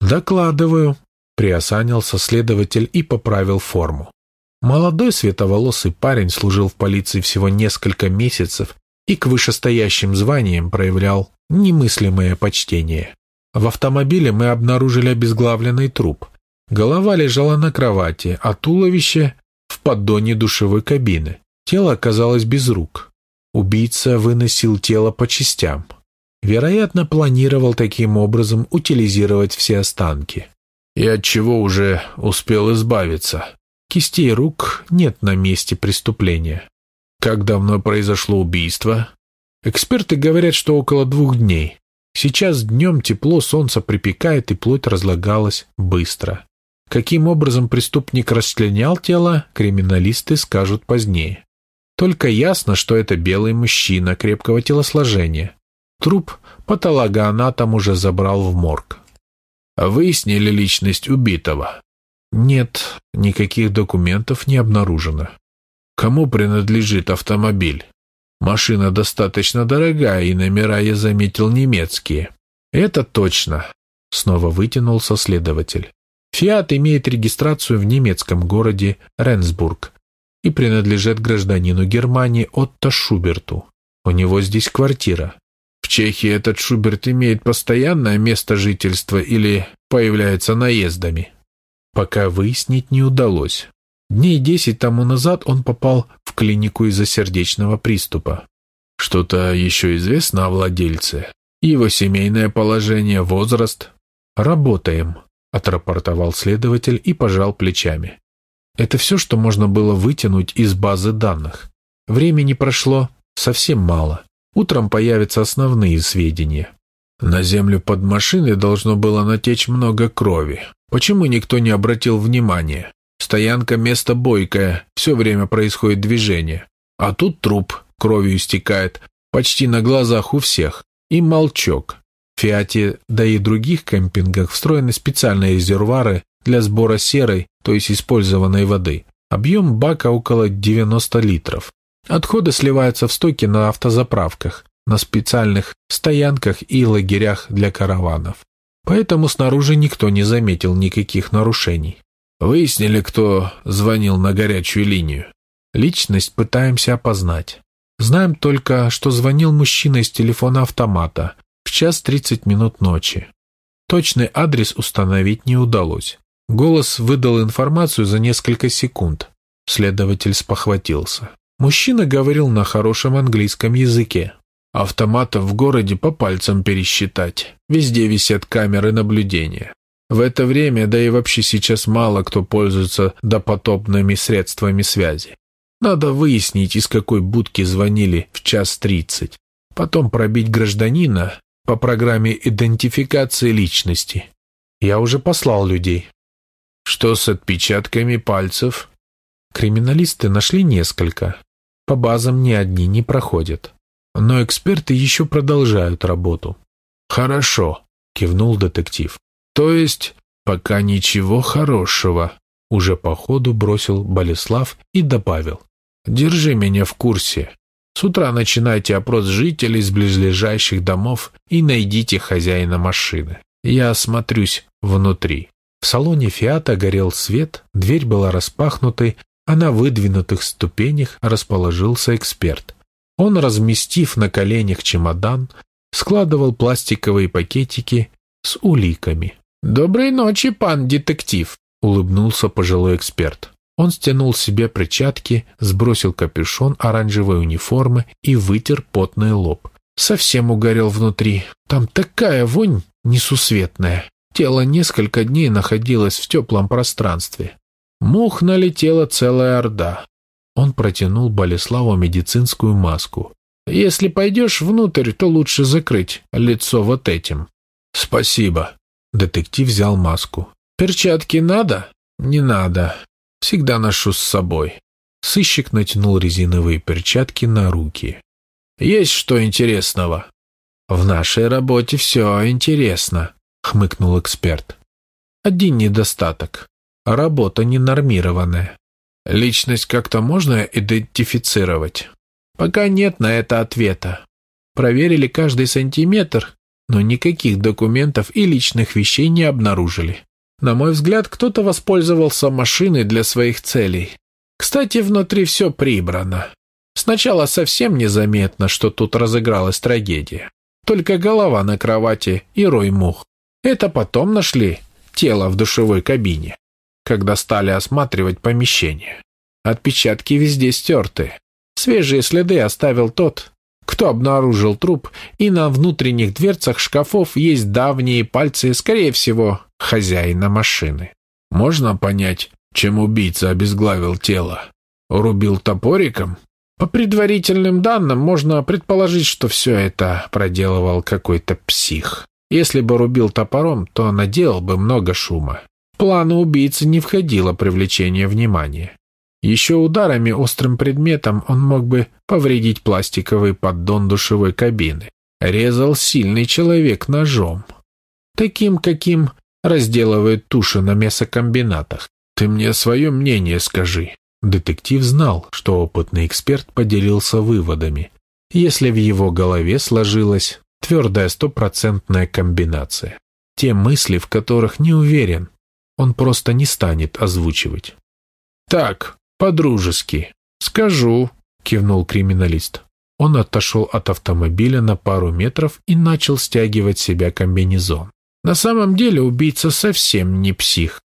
«Докладываю», — приосанился следователь и поправил форму. Молодой световолосый парень служил в полиции всего несколько месяцев и к вышестоящим званиям проявлял немыслимое почтение. В автомобиле мы обнаружили обезглавленный труп. Голова лежала на кровати, а туловище поддоне душевой кабины. Тело оказалось без рук. Убийца выносил тело по частям. Вероятно, планировал таким образом утилизировать все останки. И от чего уже успел избавиться. Кистей рук нет на месте преступления. Как давно произошло убийство? Эксперты говорят, что около двух дней. Сейчас днем тепло, солнце припекает и плоть разлагалась быстро. Каким образом преступник расчленял тело, криминалисты скажут позднее. Только ясно, что это белый мужчина крепкого телосложения. Труп патологоанатом уже забрал в морг. Выяснили личность убитого? Нет, никаких документов не обнаружено. Кому принадлежит автомобиль? Машина достаточно дорогая, и номера я заметил немецкие. Это точно. Снова вытянулся следователь. Фиат имеет регистрацию в немецком городе Ренсбург и принадлежит гражданину Германии Отто Шуберту. У него здесь квартира. В Чехии этот Шуберт имеет постоянное место жительства или появляется наездами. Пока выяснить не удалось. Дней десять тому назад он попал в клинику из-за сердечного приступа. Что-то еще известно о владельце? Его семейное положение, возраст? Работаем отрапортовал следователь и пожал плечами. Это все, что можно было вытянуть из базы данных. Времени прошло совсем мало. Утром появятся основные сведения. На землю под машиной должно было натечь много крови. Почему никто не обратил внимания? Стоянка место бойкое, все время происходит движение. А тут труп кровью истекает, почти на глазах у всех. И молчок. Фиате, да и других кемпингах встроены специальные резервуары для сбора серой, то есть использованной воды. Объем бака около 90 литров. Отходы сливаются в стоки на автозаправках. на специальных стоянках и лагерях для караванов. Поэтому снаружи никто не заметил никаких нарушений. Выяснили, кто звонил на горячую линию. Личность пытаемся опознать. Знаем только, что звонил мужчина из телефона автомата час тридцать минут ночи. Точный адрес установить не удалось. Голос выдал информацию за несколько секунд. Следователь спохватился. Мужчина говорил на хорошем английском языке. Автоматов в городе по пальцам пересчитать. Везде висят камеры наблюдения. В это время, да и вообще сейчас мало кто пользуется допотопными средствами связи. Надо выяснить, из какой будки звонили в час тридцать. Потом пробить гражданина по программе идентификации личности. Я уже послал людей. Что с отпечатками пальцев? Криминалисты нашли несколько. По базам ни одни не проходят. Но эксперты еще продолжают работу. «Хорошо», — кивнул детектив. «То есть, пока ничего хорошего», — уже по ходу бросил Болеслав и добавил. Держи меня в курсе. С утра начинайте опрос жителей из близлежащих домов и найдите хозяина машины. Я осмотрюсь внутри». В салоне «Фиата» горел свет, дверь была распахнутой, а на выдвинутых ступенях расположился эксперт. Он, разместив на коленях чемодан, складывал пластиковые пакетики с уликами. «Доброй ночи, пан детектив», — улыбнулся пожилой эксперт. Он стянул себе перчатки, сбросил капюшон оранжевой униформы и вытер потный лоб. Совсем угорел внутри. Там такая вонь несусветная. Тело несколько дней находилось в теплом пространстве. Мух налетела целая орда. Он протянул Болеславу медицинскую маску. «Если пойдешь внутрь, то лучше закрыть лицо вот этим». «Спасибо». Детектив взял маску. «Перчатки надо?» «Не надо. Всегда ношу с собой. Сыщик натянул резиновые перчатки на руки. Есть что интересного? В нашей работе все интересно, хмыкнул эксперт. Один недостаток. Работа ненормированная. Личность как-то можно идентифицировать? Пока нет на это ответа. Проверили каждый сантиметр, но никаких документов и личных вещей не обнаружили. На мой взгляд, кто-то воспользовался машиной для своих целей. Кстати, внутри все прибрано. Сначала совсем незаметно, что тут разыгралась трагедия. Только голова на кровати и рой мух. Это потом нашли тело в душевой кабине, когда стали осматривать помещение. Отпечатки везде стерты. Свежие следы оставил тот, кто обнаружил труп, и на внутренних дверцах шкафов есть давние пальцы, скорее всего, хозяина машины. Можно понять, чем убийца обезглавил тело? Рубил топориком? По предварительным данным можно предположить, что все это проделывал какой-то псих. Если бы рубил топором, то наделал бы много шума. В планы убийцы не входило привлечение внимания. Еще ударами острым предметом он мог бы повредить пластиковый поддон душевой кабины. Резал сильный человек ножом. Таким, каким разделывают туши на мясокомбинатах. Ты мне свое мнение скажи. Детектив знал, что опытный эксперт поделился выводами, если в его голове сложилась твердая стопроцентная комбинация. Те мысли, в которых не уверен, он просто не станет озвучивать. «Так, по-дружески. Скажу», — кивнул криминалист. Он отошел от автомобиля на пару метров и начал стягивать себя комбинезон. На самом деле убийца совсем не псих.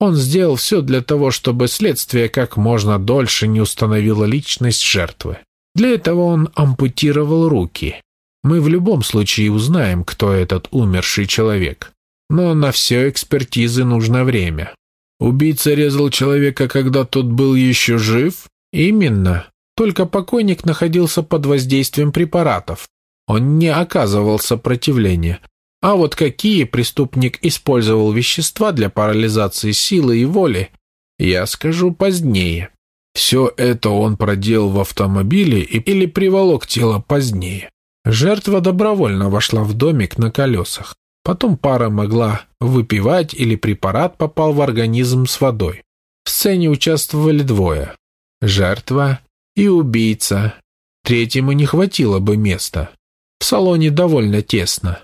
Он сделал все для того, чтобы следствие как можно дольше не установило личность жертвы. Для этого он ампутировал руки. Мы в любом случае узнаем, кто этот умерший человек. Но на все экспертизы нужно время. Убийца резал человека, когда тот был еще жив? Именно. Только покойник находился под воздействием препаратов. Он не оказывал сопротивления, а вот какие преступник использовал вещества для парализации силы и воли, я скажу позднее. Все это он проделал в автомобиле или приволок тело позднее. Жертва добровольно вошла в домик на колесах. Потом пара могла выпивать или препарат попал в организм с водой. В сцене участвовали двое. Жертва и убийца. Третьему не хватило бы места. В салоне довольно тесно.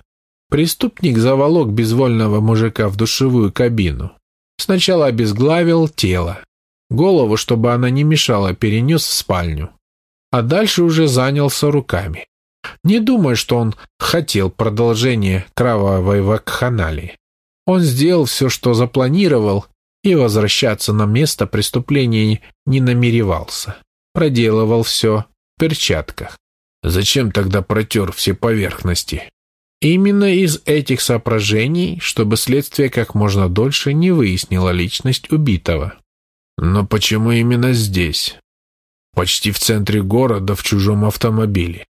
Преступник заволок безвольного мужика в душевую кабину. Сначала обезглавил тело. Голову, чтобы она не мешала, перенес в спальню. А дальше уже занялся руками. Не думаю, что он хотел продолжения кровавой вакханалии. Он сделал все, что запланировал, и возвращаться на место преступления не намеревался. Проделывал все в перчатках. Зачем тогда протер все поверхности? Именно из этих соображений, чтобы следствие как можно дольше не выяснило личность убитого. Но почему именно здесь? Почти в центре города, в чужом автомобиле.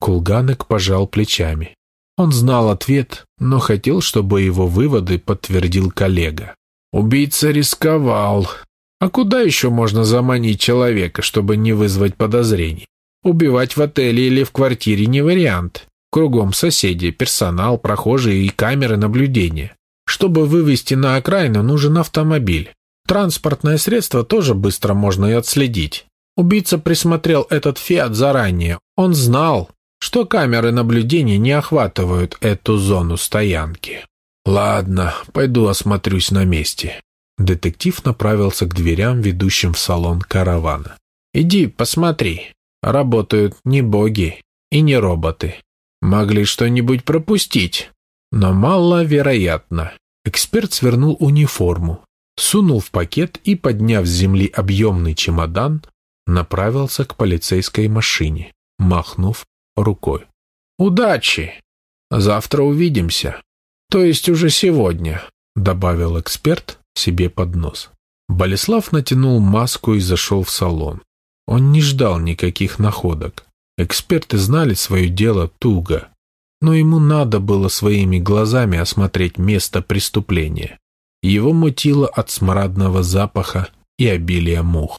Кулганек пожал плечами. Он знал ответ, но хотел, чтобы его выводы подтвердил коллега. Убийца рисковал. А куда еще можно заманить человека, чтобы не вызвать подозрений? Убивать в отеле или в квартире не вариант. Кругом соседи, персонал, прохожие и камеры наблюдения. Чтобы вывести на окраину, нужен автомобиль. Транспортное средство тоже быстро можно и отследить. Убийца присмотрел этот «Фиат» заранее. Он знал, что камеры наблюдения не охватывают эту зону стоянки. «Ладно, пойду осмотрюсь на месте». Детектив направился к дверям, ведущим в салон каравана. «Иди, посмотри. Работают не боги и не роботы. Могли что-нибудь пропустить, но маловероятно. Эксперт свернул униформу, сунул в пакет и, подняв с земли объемный чемодан, направился к полицейской машине, махнув рукой. «Удачи! Завтра увидимся. То есть уже сегодня», — добавил эксперт себе под нос. Болеслав натянул маску и зашел в салон. Он не ждал никаких находок. Эксперты знали свое дело туго, но ему надо было своими глазами осмотреть место преступления. Его мутило от смрадного запаха и обилия мух.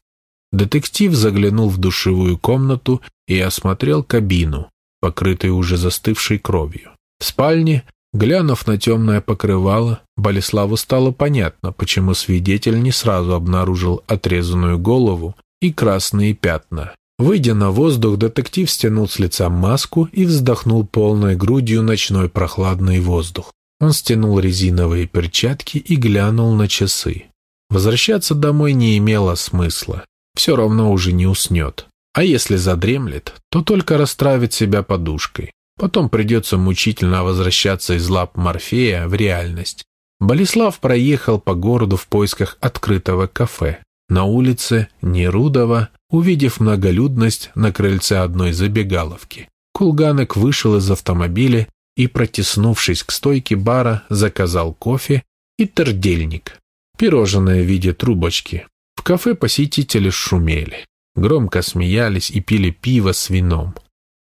Детектив заглянул в душевую комнату и осмотрел кабину, покрытую уже застывшей кровью. В спальне, глянув на темное покрывало, Болеславу стало понятно, почему свидетель не сразу обнаружил отрезанную голову и красные пятна. Выйдя на воздух, детектив стянул с лица маску и вздохнул полной грудью ночной прохладный воздух. Он стянул резиновые перчатки и глянул на часы. Возвращаться домой не имело смысла. Все равно уже не уснет. А если задремлет, то только расстравит себя подушкой. Потом придется мучительно возвращаться из лап Морфея в реальность. Болеслав проехал по городу в поисках открытого кафе. На улице Нерудова увидев многолюдность на крыльце одной забегаловки. Кулганек вышел из автомобиля и, протиснувшись к стойке бара, заказал кофе и тердельник, пирожное в виде трубочки. В кафе посетители шумели, громко смеялись и пили пиво с вином.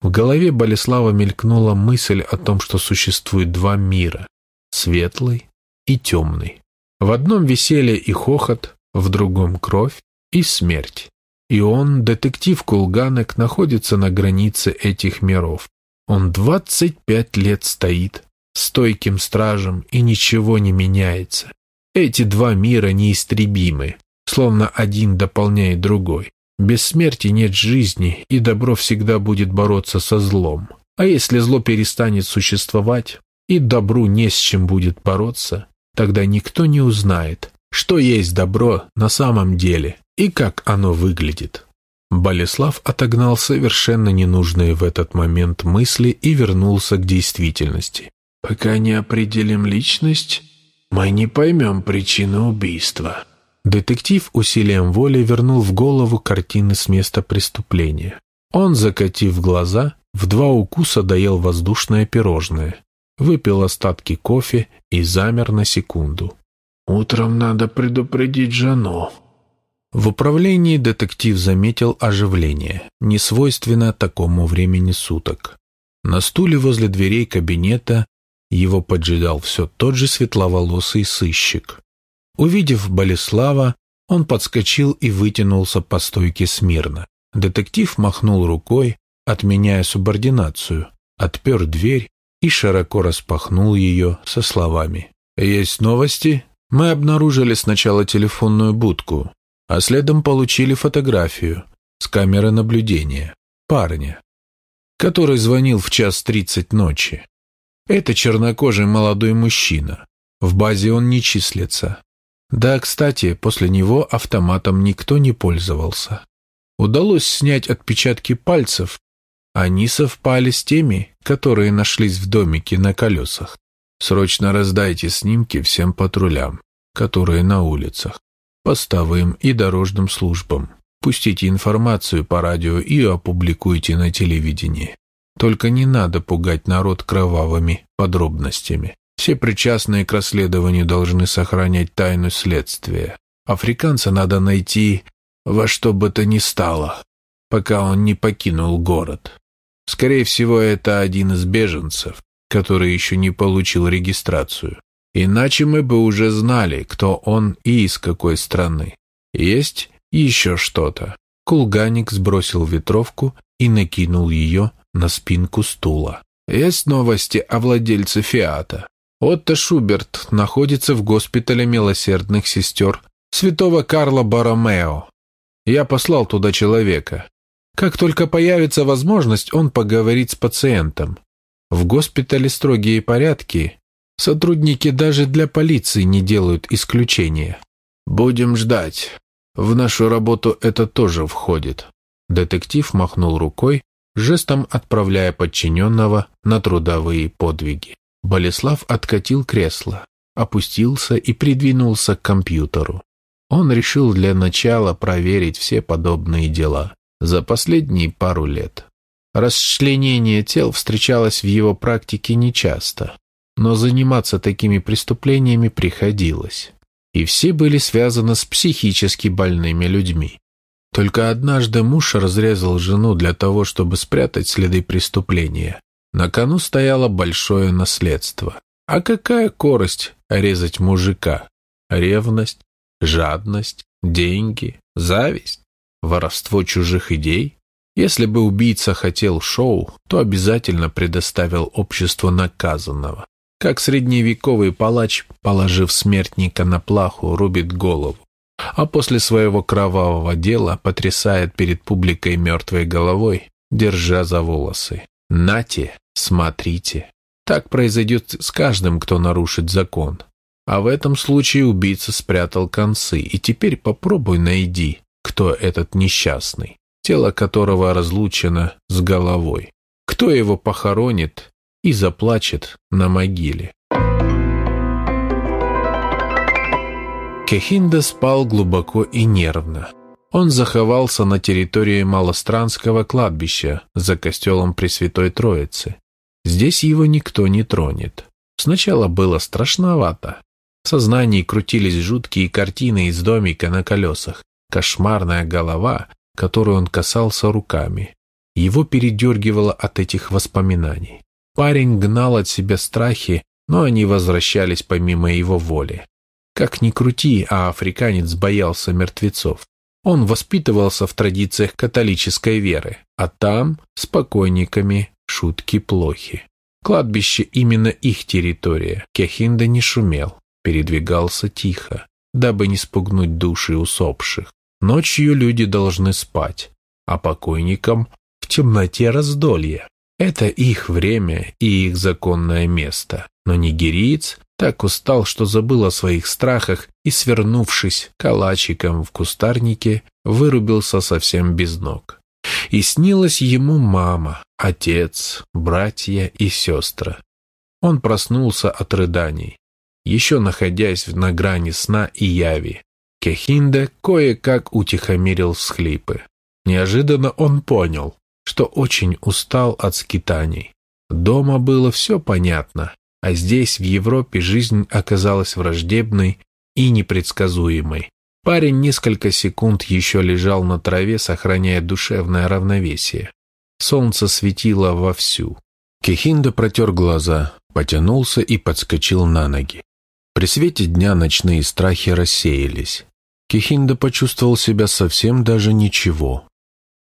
В голове Болеслава мелькнула мысль о том, что существует два мира — светлый и темный. В одном веселье и хохот, в другом кровь и смерть. И он, детектив Кулганек, находится на границе этих миров. Он двадцать пять лет стоит, стойким стражем, и ничего не меняется. Эти два мира неистребимы, словно один дополняет другой. Без смерти нет жизни, и добро всегда будет бороться со злом. А если зло перестанет существовать, и добру не с чем будет бороться, тогда никто не узнает, что есть добро на самом деле и как оно выглядит. Болеслав отогнал совершенно ненужные в этот момент мысли и вернулся к действительности. «Пока не определим личность, мы не поймем причины убийства». Детектив усилием воли вернул в голову картины с места преступления. Он, закатив глаза, в два укуса доел воздушное пирожное, выпил остатки кофе и замер на секунду. «Утром надо предупредить жену», в управлении детектив заметил оживление, несвойственное такому времени суток. На стуле возле дверей кабинета его поджидал все тот же светловолосый сыщик. Увидев Болеслава, он подскочил и вытянулся по стойке смирно. Детектив махнул рукой, отменяя субординацию, отпер дверь и широко распахнул ее со словами. «Есть новости? Мы обнаружили сначала телефонную будку, а следом получили фотографию с камеры наблюдения парня. который звонил в час тридцать ночи. Это чернокожий молодой мужчина. В базе он не числится. Да, кстати, после него автоматом никто не пользовался. Удалось снять отпечатки пальцев. Они совпали с теми, которые нашлись в домике на колесах. Срочно раздайте снимки всем патрулям, которые на улицах, постовым и дорожным службам. Пустите информацию по радио и опубликуйте на телевидении. Только не надо пугать народ кровавыми подробностями. Все причастные к расследованию должны сохранять тайну следствия. Африканца надо найти во что бы то ни стало, пока он не покинул город. Скорее всего, это один из беженцев, который еще не получил регистрацию. Иначе мы бы уже знали, кто он и из какой страны. Есть еще что-то. Кулганик сбросил ветровку и накинул ее на спинку стула. Есть новости о владельце «Фиата». Отто Шуберт находится в госпитале милосердных сестер святого Карла Баромео. Я послал туда человека. Как только появится возможность, он поговорит с пациентом. В госпитале строгие порядки. Сотрудники даже для полиции не делают исключения. Будем ждать. В нашу работу это тоже входит. Детектив махнул рукой, жестом отправляя подчиненного на трудовые подвиги. Болеслав откатил кресло, опустился и придвинулся к компьютеру. Он решил для начала проверить все подобные дела за последние пару лет. Расчленение тел встречалось в его практике нечасто, но заниматься такими преступлениями приходилось. И все были связаны с психически больными людьми. Только однажды муж разрезал жену для того, чтобы спрятать следы преступления. На кону стояло большое наследство. А какая корость резать мужика? Ревность, жадность, деньги, зависть, воровство чужих идей? Если бы убийца хотел шоу, то обязательно предоставил обществу наказанного. Как средневековый палач, положив смертника на плаху, рубит голову а после своего кровавого дела потрясает перед публикой мертвой головой, держа за волосы. «Нате, смотрите». Так произойдет с каждым, кто нарушит закон. А в этом случае убийца спрятал концы, и теперь попробуй найди, кто этот несчастный, тело которого разлучено с головой. Кто его похоронит и заплачет на могиле. Кехинда спал глубоко и нервно. Он заховался на территории Малостранского кладбища за костелом Пресвятой Троицы. Здесь его никто не тронет. Сначала было страшновато. В сознании крутились жуткие картины из домика на колесах, кошмарная голова, которую он касался руками. Его передергивало от этих воспоминаний. Парень гнал от себя страхи, но они возвращались помимо его воли. Как ни крути, а африканец боялся мертвецов. Он воспитывался в традициях католической веры, а там с покойниками шутки плохи. Кладбище именно их территория. Кехинда не шумел, передвигался тихо, дабы не спугнуть души усопших. Ночью люди должны спать, а покойникам в темноте раздолье. Это их время и их законное место. Но нигериец так устал, что забыл о своих страхах и, свернувшись калачиком в кустарнике, вырубился совсем без ног. И снилась ему мама, отец, братья и сестры. Он проснулся от рыданий, еще находясь на грани сна и яви. Кехинде кое-как утихомирил всхлипы. Неожиданно он понял, что очень устал от скитаний. Дома было все понятно, а здесь, в Европе, жизнь оказалась враждебной и непредсказуемой. Парень несколько секунд еще лежал на траве, сохраняя душевное равновесие. Солнце светило вовсю. Кехинда протер глаза, потянулся и подскочил на ноги. При свете дня ночные страхи рассеялись. Кехинда почувствовал себя совсем даже ничего.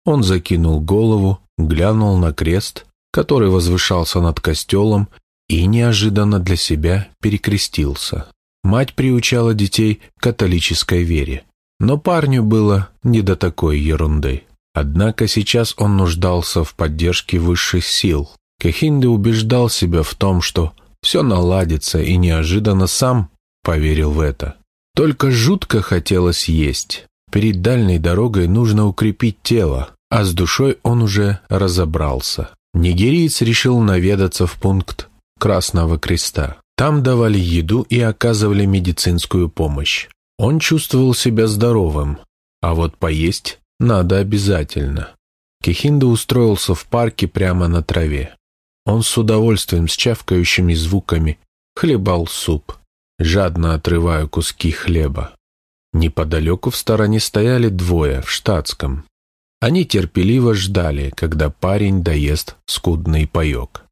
Он закинул голову, глянул на крест, который возвышался над костелом, и неожиданно для себя перекрестился. Мать приучала детей к католической вере, но парню было не до такой ерунды. Однако сейчас он нуждался в поддержке высших сил. Кахинде убеждал себя в том, что все наладится, и неожиданно сам поверил в это. Только жутко хотелось есть. Перед дальней дорогой нужно укрепить тело, а с душой он уже разобрался. Нигериец решил наведаться в пункт Красного Креста. Там давали еду и оказывали медицинскую помощь. Он чувствовал себя здоровым, а вот поесть надо обязательно. Кихинда устроился в парке прямо на траве. Он с удовольствием, с чавкающими звуками, хлебал суп, жадно отрывая куски хлеба. Неподалеку в стороне стояли двое в штатском. Они терпеливо ждали, когда парень доест скудный паек.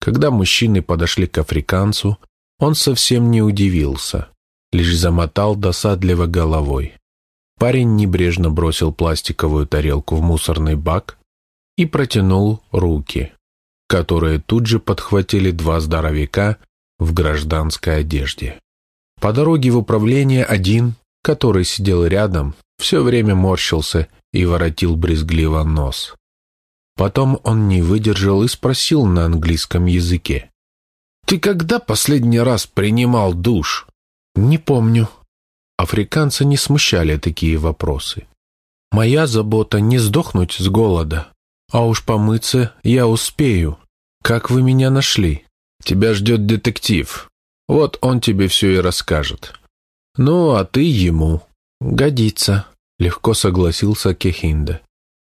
Когда мужчины подошли к африканцу, он совсем не удивился, лишь замотал досадливо головой. Парень небрежно бросил пластиковую тарелку в мусорный бак и протянул руки, которые тут же подхватили два здоровяка в гражданской одежде. По дороге в управление один, который сидел рядом, все время морщился и воротил брезгливо нос. Потом он не выдержал и спросил на английском языке. «Ты когда последний раз принимал душ?» «Не помню», Африканца не смущали такие вопросы. «Моя забота не сдохнуть с голода, а уж помыться я успею. Как вы меня нашли? Тебя ждет детектив. Вот он тебе все и расскажет. Ну, а ты ему». «Годится», — легко согласился Кехинда.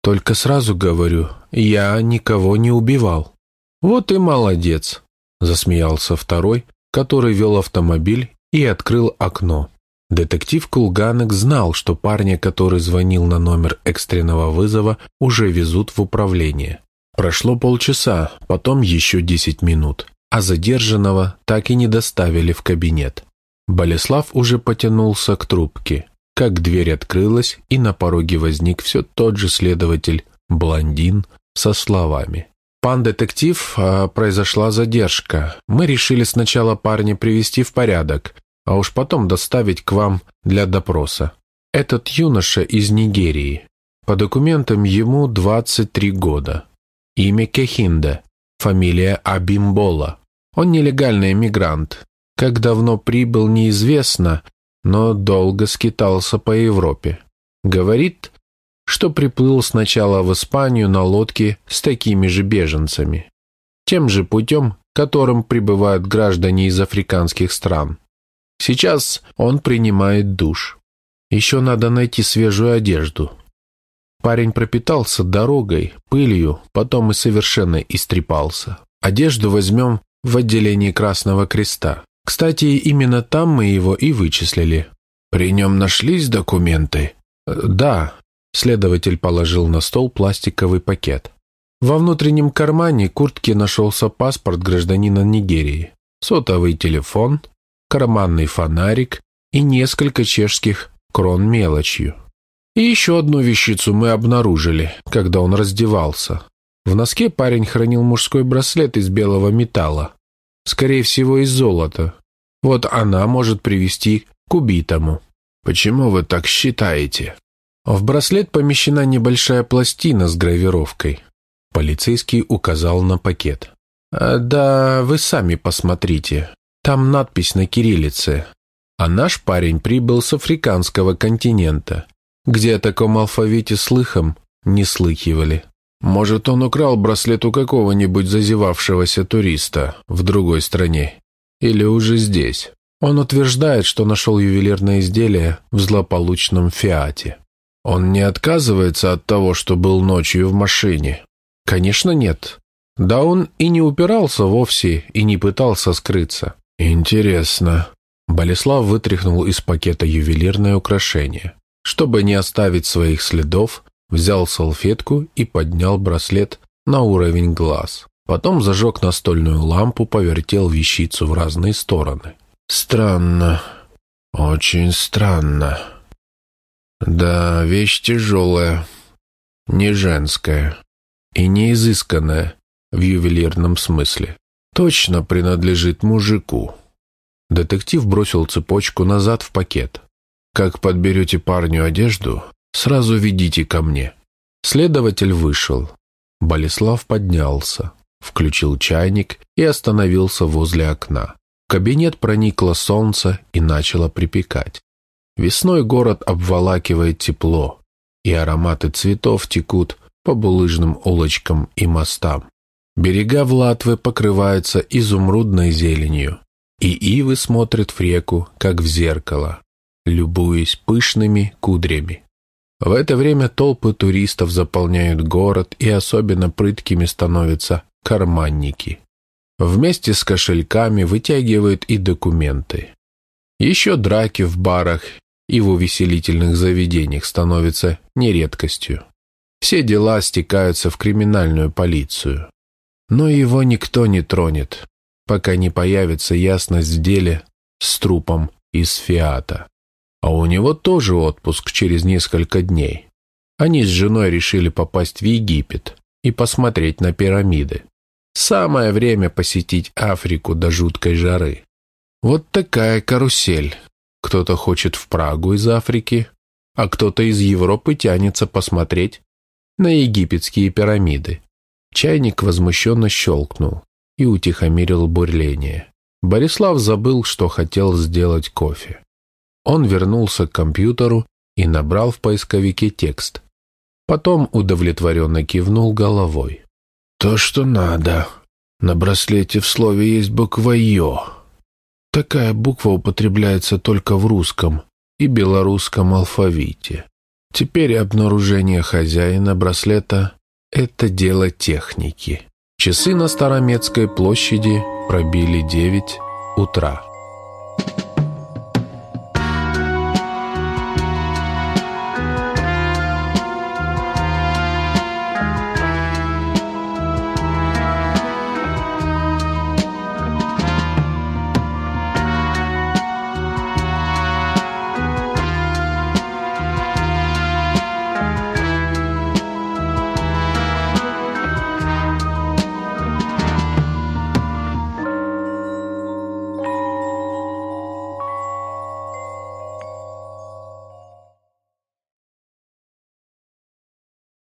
«Только сразу говорю, я никого не убивал». «Вот и молодец», — засмеялся второй, который вел автомобиль и открыл окно. Детектив Кулганек знал, что парня, который звонил на номер экстренного вызова, уже везут в управление. Прошло полчаса, потом еще десять минут, а задержанного так и не доставили в кабинет. Болеслав уже потянулся к трубке, как дверь открылась, и на пороге возник все тот же следователь, блондин, со словами. «Пан детектив, а, произошла задержка. Мы решили сначала парня привести в порядок, а уж потом доставить к вам для допроса. Этот юноша из Нигерии. По документам ему 23 года. Имя Кехинда, фамилия Абимбола. Он нелегальный эмигрант. Как давно прибыл, неизвестно, но долго скитался по Европе. Говорит, что приплыл сначала в Испанию на лодке с такими же беженцами. Тем же путем, которым прибывают граждане из африканских стран. Сейчас он принимает душ. Еще надо найти свежую одежду. Парень пропитался дорогой, пылью, потом и совершенно истрепался. Одежду возьмем в отделении Красного Креста. Кстати, именно там мы его и вычислили. При нем нашлись документы? Да. Следователь положил на стол пластиковый пакет. Во внутреннем кармане куртки нашелся паспорт гражданина Нигерии, сотовый телефон, карманный фонарик и несколько чешских крон мелочью. И еще одну вещицу мы обнаружили, когда он раздевался. В носке парень хранил мужской браслет из белого металла, скорее всего из золота. Вот она может привести к убитому. Почему вы так считаете? В браслет помещена небольшая пластина с гравировкой. Полицейский указал на пакет. «А, «Да, вы сами посмотрите. Там надпись на кириллице. А наш парень прибыл с африканского континента, где о таком алфавите слыхом не слыхивали. Может, он украл браслет у какого-нибудь зазевавшегося туриста в другой стране. Или уже здесь. Он утверждает, что нашел ювелирное изделие в злополучном «Фиате». Он не отказывается от того, что был ночью в машине? Конечно, нет. Да он и не упирался вовсе, и не пытался скрыться. «Интересно». Болеслав вытряхнул из пакета ювелирное украшение. Чтобы не оставить своих следов, взял салфетку и поднял браслет на уровень глаз. Потом зажег настольную лампу, повертел вещицу в разные стороны. «Странно. Очень странно. Да, вещь тяжелая, не женская и не изысканная в ювелирном смысле точно принадлежит мужику. Детектив бросил цепочку назад в пакет. Как подберете парню одежду, сразу ведите ко мне. Следователь вышел. Болеслав поднялся, включил чайник и остановился возле окна. В кабинет проникло солнце и начало припекать. Весной город обволакивает тепло, и ароматы цветов текут по булыжным улочкам и мостам. Берега Влатвы покрываются изумрудной зеленью, и ивы смотрят в реку, как в зеркало, любуясь пышными кудрями. В это время толпы туристов заполняют город, и особенно прыткими становятся карманники. Вместе с кошельками вытягивают и документы. Еще драки в барах и в увеселительных заведениях становятся нередкостью. Все дела стекаются в криминальную полицию. Но его никто не тронет, пока не появится ясность в деле с трупом из Фиата. А у него тоже отпуск через несколько дней. Они с женой решили попасть в Египет и посмотреть на пирамиды. Самое время посетить Африку до жуткой жары. Вот такая карусель. Кто-то хочет в Прагу из Африки, а кто-то из Европы тянется посмотреть на египетские пирамиды. Чайник возмущенно щелкнул и утихомирил бурление. Борислав забыл, что хотел сделать кофе. Он вернулся к компьютеру и набрал в поисковике текст. Потом удовлетворенно кивнул головой. «То, что надо. На браслете в слове есть буква «ё». Такая буква употребляется только в русском и белорусском алфавите. Теперь обнаружение хозяина браслета – это дело техники. Часы на Старомецкой площади пробили девять утра.